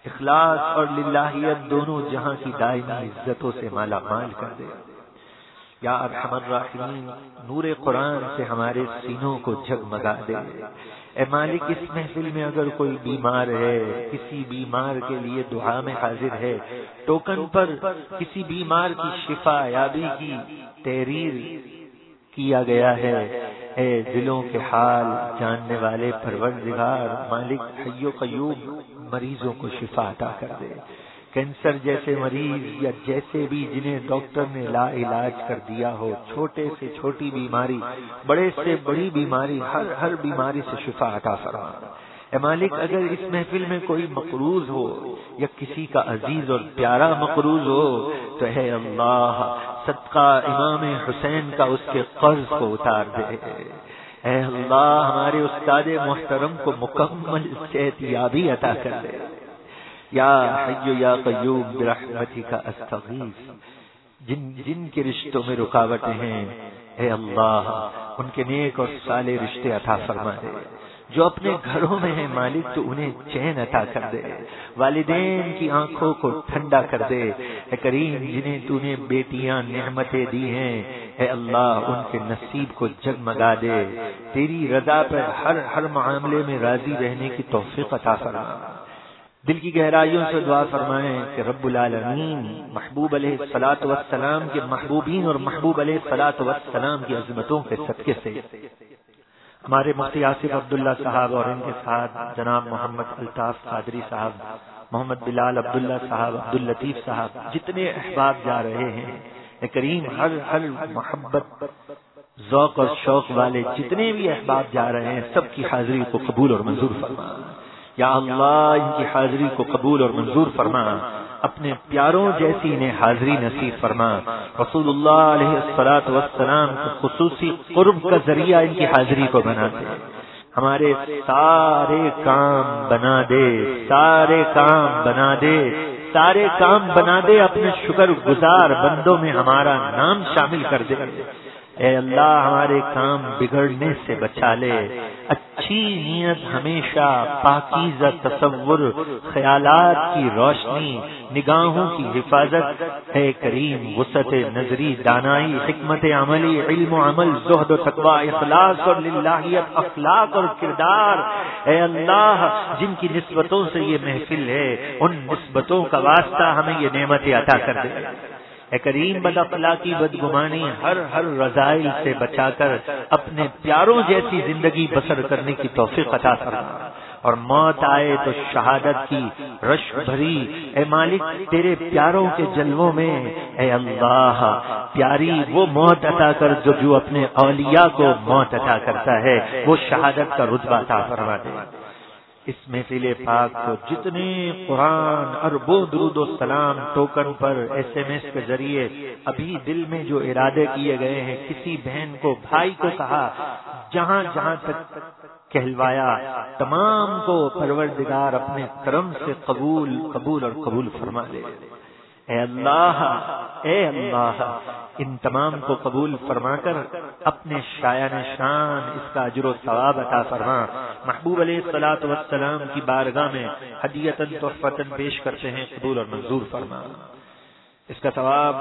اخلاص اور للہیت دونوں جہاں کی دائمی عزتوں سے مالا مال کر دے۔ یا ارحم الراحمین، نور قرآن سے ہمارے سینوں کو جگمگا دے۔ اے مالک، اس محفل میں اگر کوئی بیمار ہے، کسی بیمار کے لیے دعا میں حاضر ہے، ٹوکن پر کسی بیمار کی شفا یابی کی تحریر کیا گیا ہے، اے دلوں کے حال جاننے والے پروردگار، مالک حیو قیوب مریضوں کو شفا عطا کر دے۔ کینسر جیسے مریض یا جیسے بھی جنہیں ڈاکٹر نے لا علاج کر دیا ہو چھوٹے سے چھوٹی بیماری بڑے سے بڑی بیماری ہر ہر بیماری سے شفا عطا فرما۔ اے مالک اگر اس محفل میں کوئی مقروض ہو یا کسی کا عزیز اور پیارا مقروض ہو تو ہے اللہ صدقہ امام حسین کا اس کے قرض کو اتار دے۔ اے اللہ ہمارے استاد محترم کو مکمل صحت یابی عطا کر دے۔ یا حیو یا قیوم برحمتی کا استغیث۔ جن جن کے رشتوں میں رکاوٹیں ہیں، اے اللہ، ان کے نیک اور سالے رشتے عطا فرما دے جو اپنے گھروں میں ہیں، مالک، تو انہیں چین عطا کر دے۔ والدین کی آنکھوں کو ٹھنڈا کر دے۔ اے کریم، جنہیں تو نے بیٹیاں نعمتیں دی ہیں، اے اللہ، ان کے نصیب کو جگمگا دے۔ تیری رضا پر ہر ہر معاملے میں راضی رہنے کی توفیق عطا فرما۔ دل کی گہرائیوں سے دعا فرمائیں کہ رب العالمین محبوب علیہ سلاۃ وسلام کے محبوبین اور محبوب علیہ سلاۃ وسلام کی عظمتوں کے صدقے سے۔ ہمارے مفتی آصف عبداللہ صاحب اور ان کے ساتھ جناب محمد الطاف قادری صاحب، محمد بلال عبداللہ صاحب عبد الطیف صاحب، جتنے احباب جا رہے ہیں کریم، ہر ہر محبت، ذوق اور شوق والے جتنے بھی احباب جا رہے ہیں، سب کی حاضری کو قبول اور منظور فرما۔ یا اللہ، ان کی حاضری کو قبول اور منظور فرما۔ اپنے پیاروں جیسی انہیں حاضری نصیب فرما۔ رسول اللہ علیہ السلاط وسلام کو خصوصی قرب کا ذریعہ ان کی حاضری کو بنا دے ہمارے سارے کام بنا دے، سارے کام بنا دے، سارے کام بنا دے، اپنے شکر گزار بندوں میں ہمارا نام شامل کر دے۔ اے اللہ، ہمارے کام بگڑنے سے بچا لے۔ اچھی نیت ہمیشہ پاکیزہ تصور، خیالات کی روشنی، نگاہوں کی حفاظت۔ اے کریم وسط نظری، دانائی، حکمت عملی، علم و عمل، زہد و تقوی، اخلاص اور للہیت، اخلاق اور کردار۔ اے اللہ، جن کی نسبتوں سے یہ محفل ہے، ان نسبتوں کا واسطہ ہمیں یہ نعمت عطا کر دے۔ اے کریم بد اخلاقی بدگمانی ہر ہر رضائل سے بچا کر اپنے پیاروں جیسی زندگی بسر کرنے کی توفیق عطا فرما۔ اور موت آئے تو شہادت کی رش بھری۔ اے مالک، تیرے پیاروں کے جلووں میں اے اللہ، پیاری وہ موت عطا کر جو جو اپنے اولیاء کو موت عطا کرتا ہے، وہ شہادت کا رتبہ عطا فرما دے۔ اس محفل پاک کو جتنے قرآن، اربوں درود و سلام ٹوکن پر ایس ایم ایس کے ذریعے ابھی دل میں جو ارادے کیے گئے ہیں، کسی بہن کو، بھائی کو کہا، جہاں جہاں تک کہلوایا، تمام کو پروردگار اپنے کرم سے قبول قبول اور قبول فرما دے۔ اے اللہ اے اللہ، ان تمام کو قبول فرما کر اپنے شایان شان اس کا اجر و ثواب عطا فرما۔ محبوب علیہ السلاۃ وسلام کی بارگاہ میں حدیتن تحفتن پیش کرتے ہیں، قبول اور منظور فرما۔ اس کا ثواب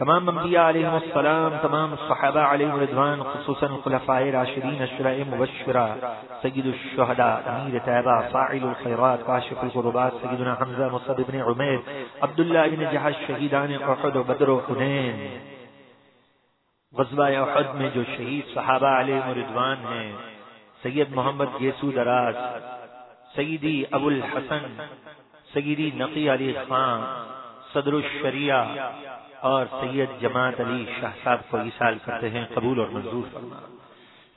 تمام انبیاء علیہ السلام، تمام صحابہ علیہ رضوان خصوصا خلفاء راشدین اشراء مبشرہ، سید الشہداء، امیر طیبہ، فاعل الخیرات، کاشف القربات سیدنا حمزہ مصد بن عمیر، عبداللہ بن جہاز شہیدان احد و بدر و حنین. غزوہ احد میں جو شہید صحابہ علیہ رضوان ہیں، سید محمد یسو دراز، سیدی ابو الحسن سیدی نقی علی خان، صدر الشریعہ اور سید جماعت علی شاہ صاحب کو ایسال کرتے ہیں، قبول اور منظور فرما۔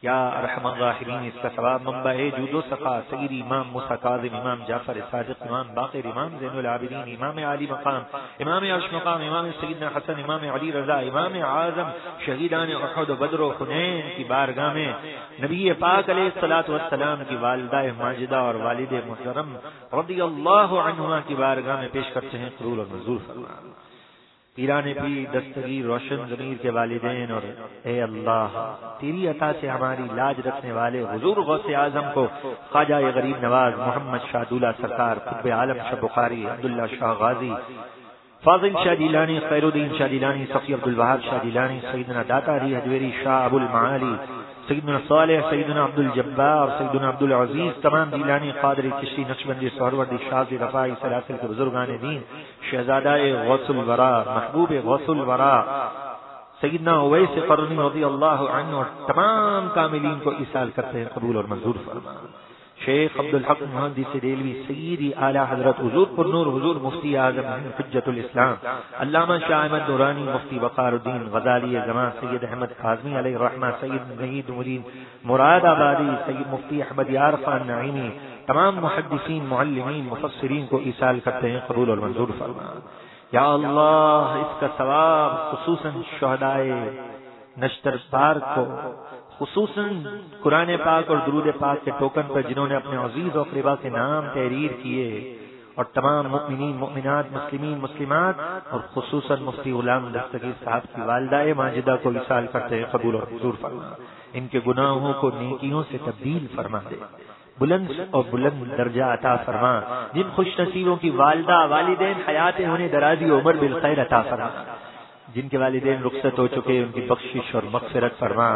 یا رحم الراحمین، اس کا ثواب منبع جود و صفا سید امام موسیٰ کاظم امام جعفر صادق، امام باقر، امام زین العابدین، امام علی مقام، امام عرش مقام، امام سیدنا حسن، امام علی رضا، امام اعظم، شہیدان احد و بدر و خنین کی بارگاہ میں نبی پاک علیہ الصلوۃ والسلام کی والدہ ماجدہ اور والد محترم رضی اللہ عنہما کی بارگاہ میں پیش کرتے ہیں، قبول اور منظور فرما۔ پیران بھی دستگیر روشن ضمیر کے والدین اور اے اللہ، تیری عطا سے ہماری لاج رکھنے والے حضور غوث اعظم کو خواجہ غریب نواز محمد شاہ دلہ سرکار قطب عالم شاہ بخاری، عبداللہ شاہ غازی، فاضل شاہ دیلانی خیر الدین شاہ دیلانی صفی عبد الوہاب شاہ دیلانی سیدنا داتا علی حجویری شاہ ابو المعالی سیدنا صالح، سیدنا عبد الجبار سیدنا عبد العزیز تمام دیلانی قادری کشتی نقشبندی سہروردی شاذ رفائی سلاسل کے بزرگان دین، شہزادہ غوث الورا محبوب غوث الورا سیدنا اویس قرنی رضی اللہ عنہ اور تمام کاملین کو اس سال کرتے ہیں، قبول اور منظور فرما شیخ عبد الحق محمد ریلوی سیدی اعلی حضرت حضور پر نور حضور مفتی اعظم حجت الاسلام، علامہ شاہ احمد نورانی، مفتی وقار الدین غزالی زمان سید احمد کاظمی علیہ الرحمہ، سید نہید مدین مراد آبادی، سید مفتی احمد یار خان نعیمی، تمام محدثین، معلمین، مفسرین کو ایصال کرتے ہیں قبول اور منظور فرما۔ یا اللہ، اس کا ثواب خصوصاً شہدائے نشتر پارک کو خصوصاً قرآن پاک اور درود پاک کے ٹوکن پر جنہوں نے اپنے عزیز و قریبا کے نام تحریر کیے اور تمام مؤمنین، مؤمنات، مسلمین، مسلمات اور خصوصاً مفتی غلام دستگیر صاحب کی والدہ ماجدہ کو وصال کرتے ہیں، قبول اور حضور فرما۔ ان کے گناہوں کو نیکیوں سے تبدیل فرما دے۔ بلند اور بلند درجہ عطا فرما۔ جن خوش نصیبوں کی والدہ، والدین حیات ہونے درازی عمر بالخیر عطا فرما۔ جن کے والدین رخصت ہو چکے، ان کی بخشش اور مغفرت فرما۔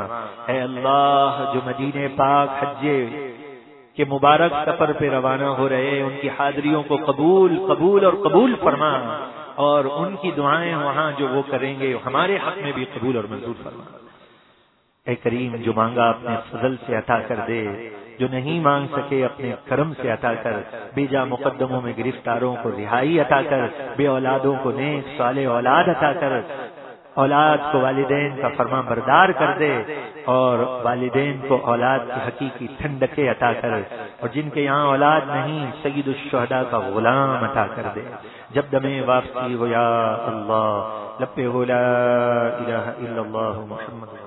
اے اللہ، جو مدینے پاک حجے کے مبارک سفر پہ روانہ ہو رہے ان کی حاضریوں کو قبول قبول اور قبول فرما۔ اور ان کی دعائیں وہاں جو وہ کریں گے، ہمارے حق میں بھی قبول اور منظور فرما۔ اے کریم، جو مانگا اپنے فضل سے عطا کر دے، جو نہیں مانگ سکے اپنے کرم سے عطا کر۔ بیجا مقدموں میں گرفتاروں کو رہائی عطا کر، بے اولادوں کو نیک سال اولاد عطا کر۔ اولاد کو والدین کا فرما بردار کر دے اور والدین کو اولاد کی حقیقی ٹھنڈکے عطا کر اور جن کے یہاں اولاد نہیں، سید الشہداء کا غلام عطا کر دے۔ جب دمے واپسی ہو یا اللہ لپے ہو لا الہ الا اللہ محمد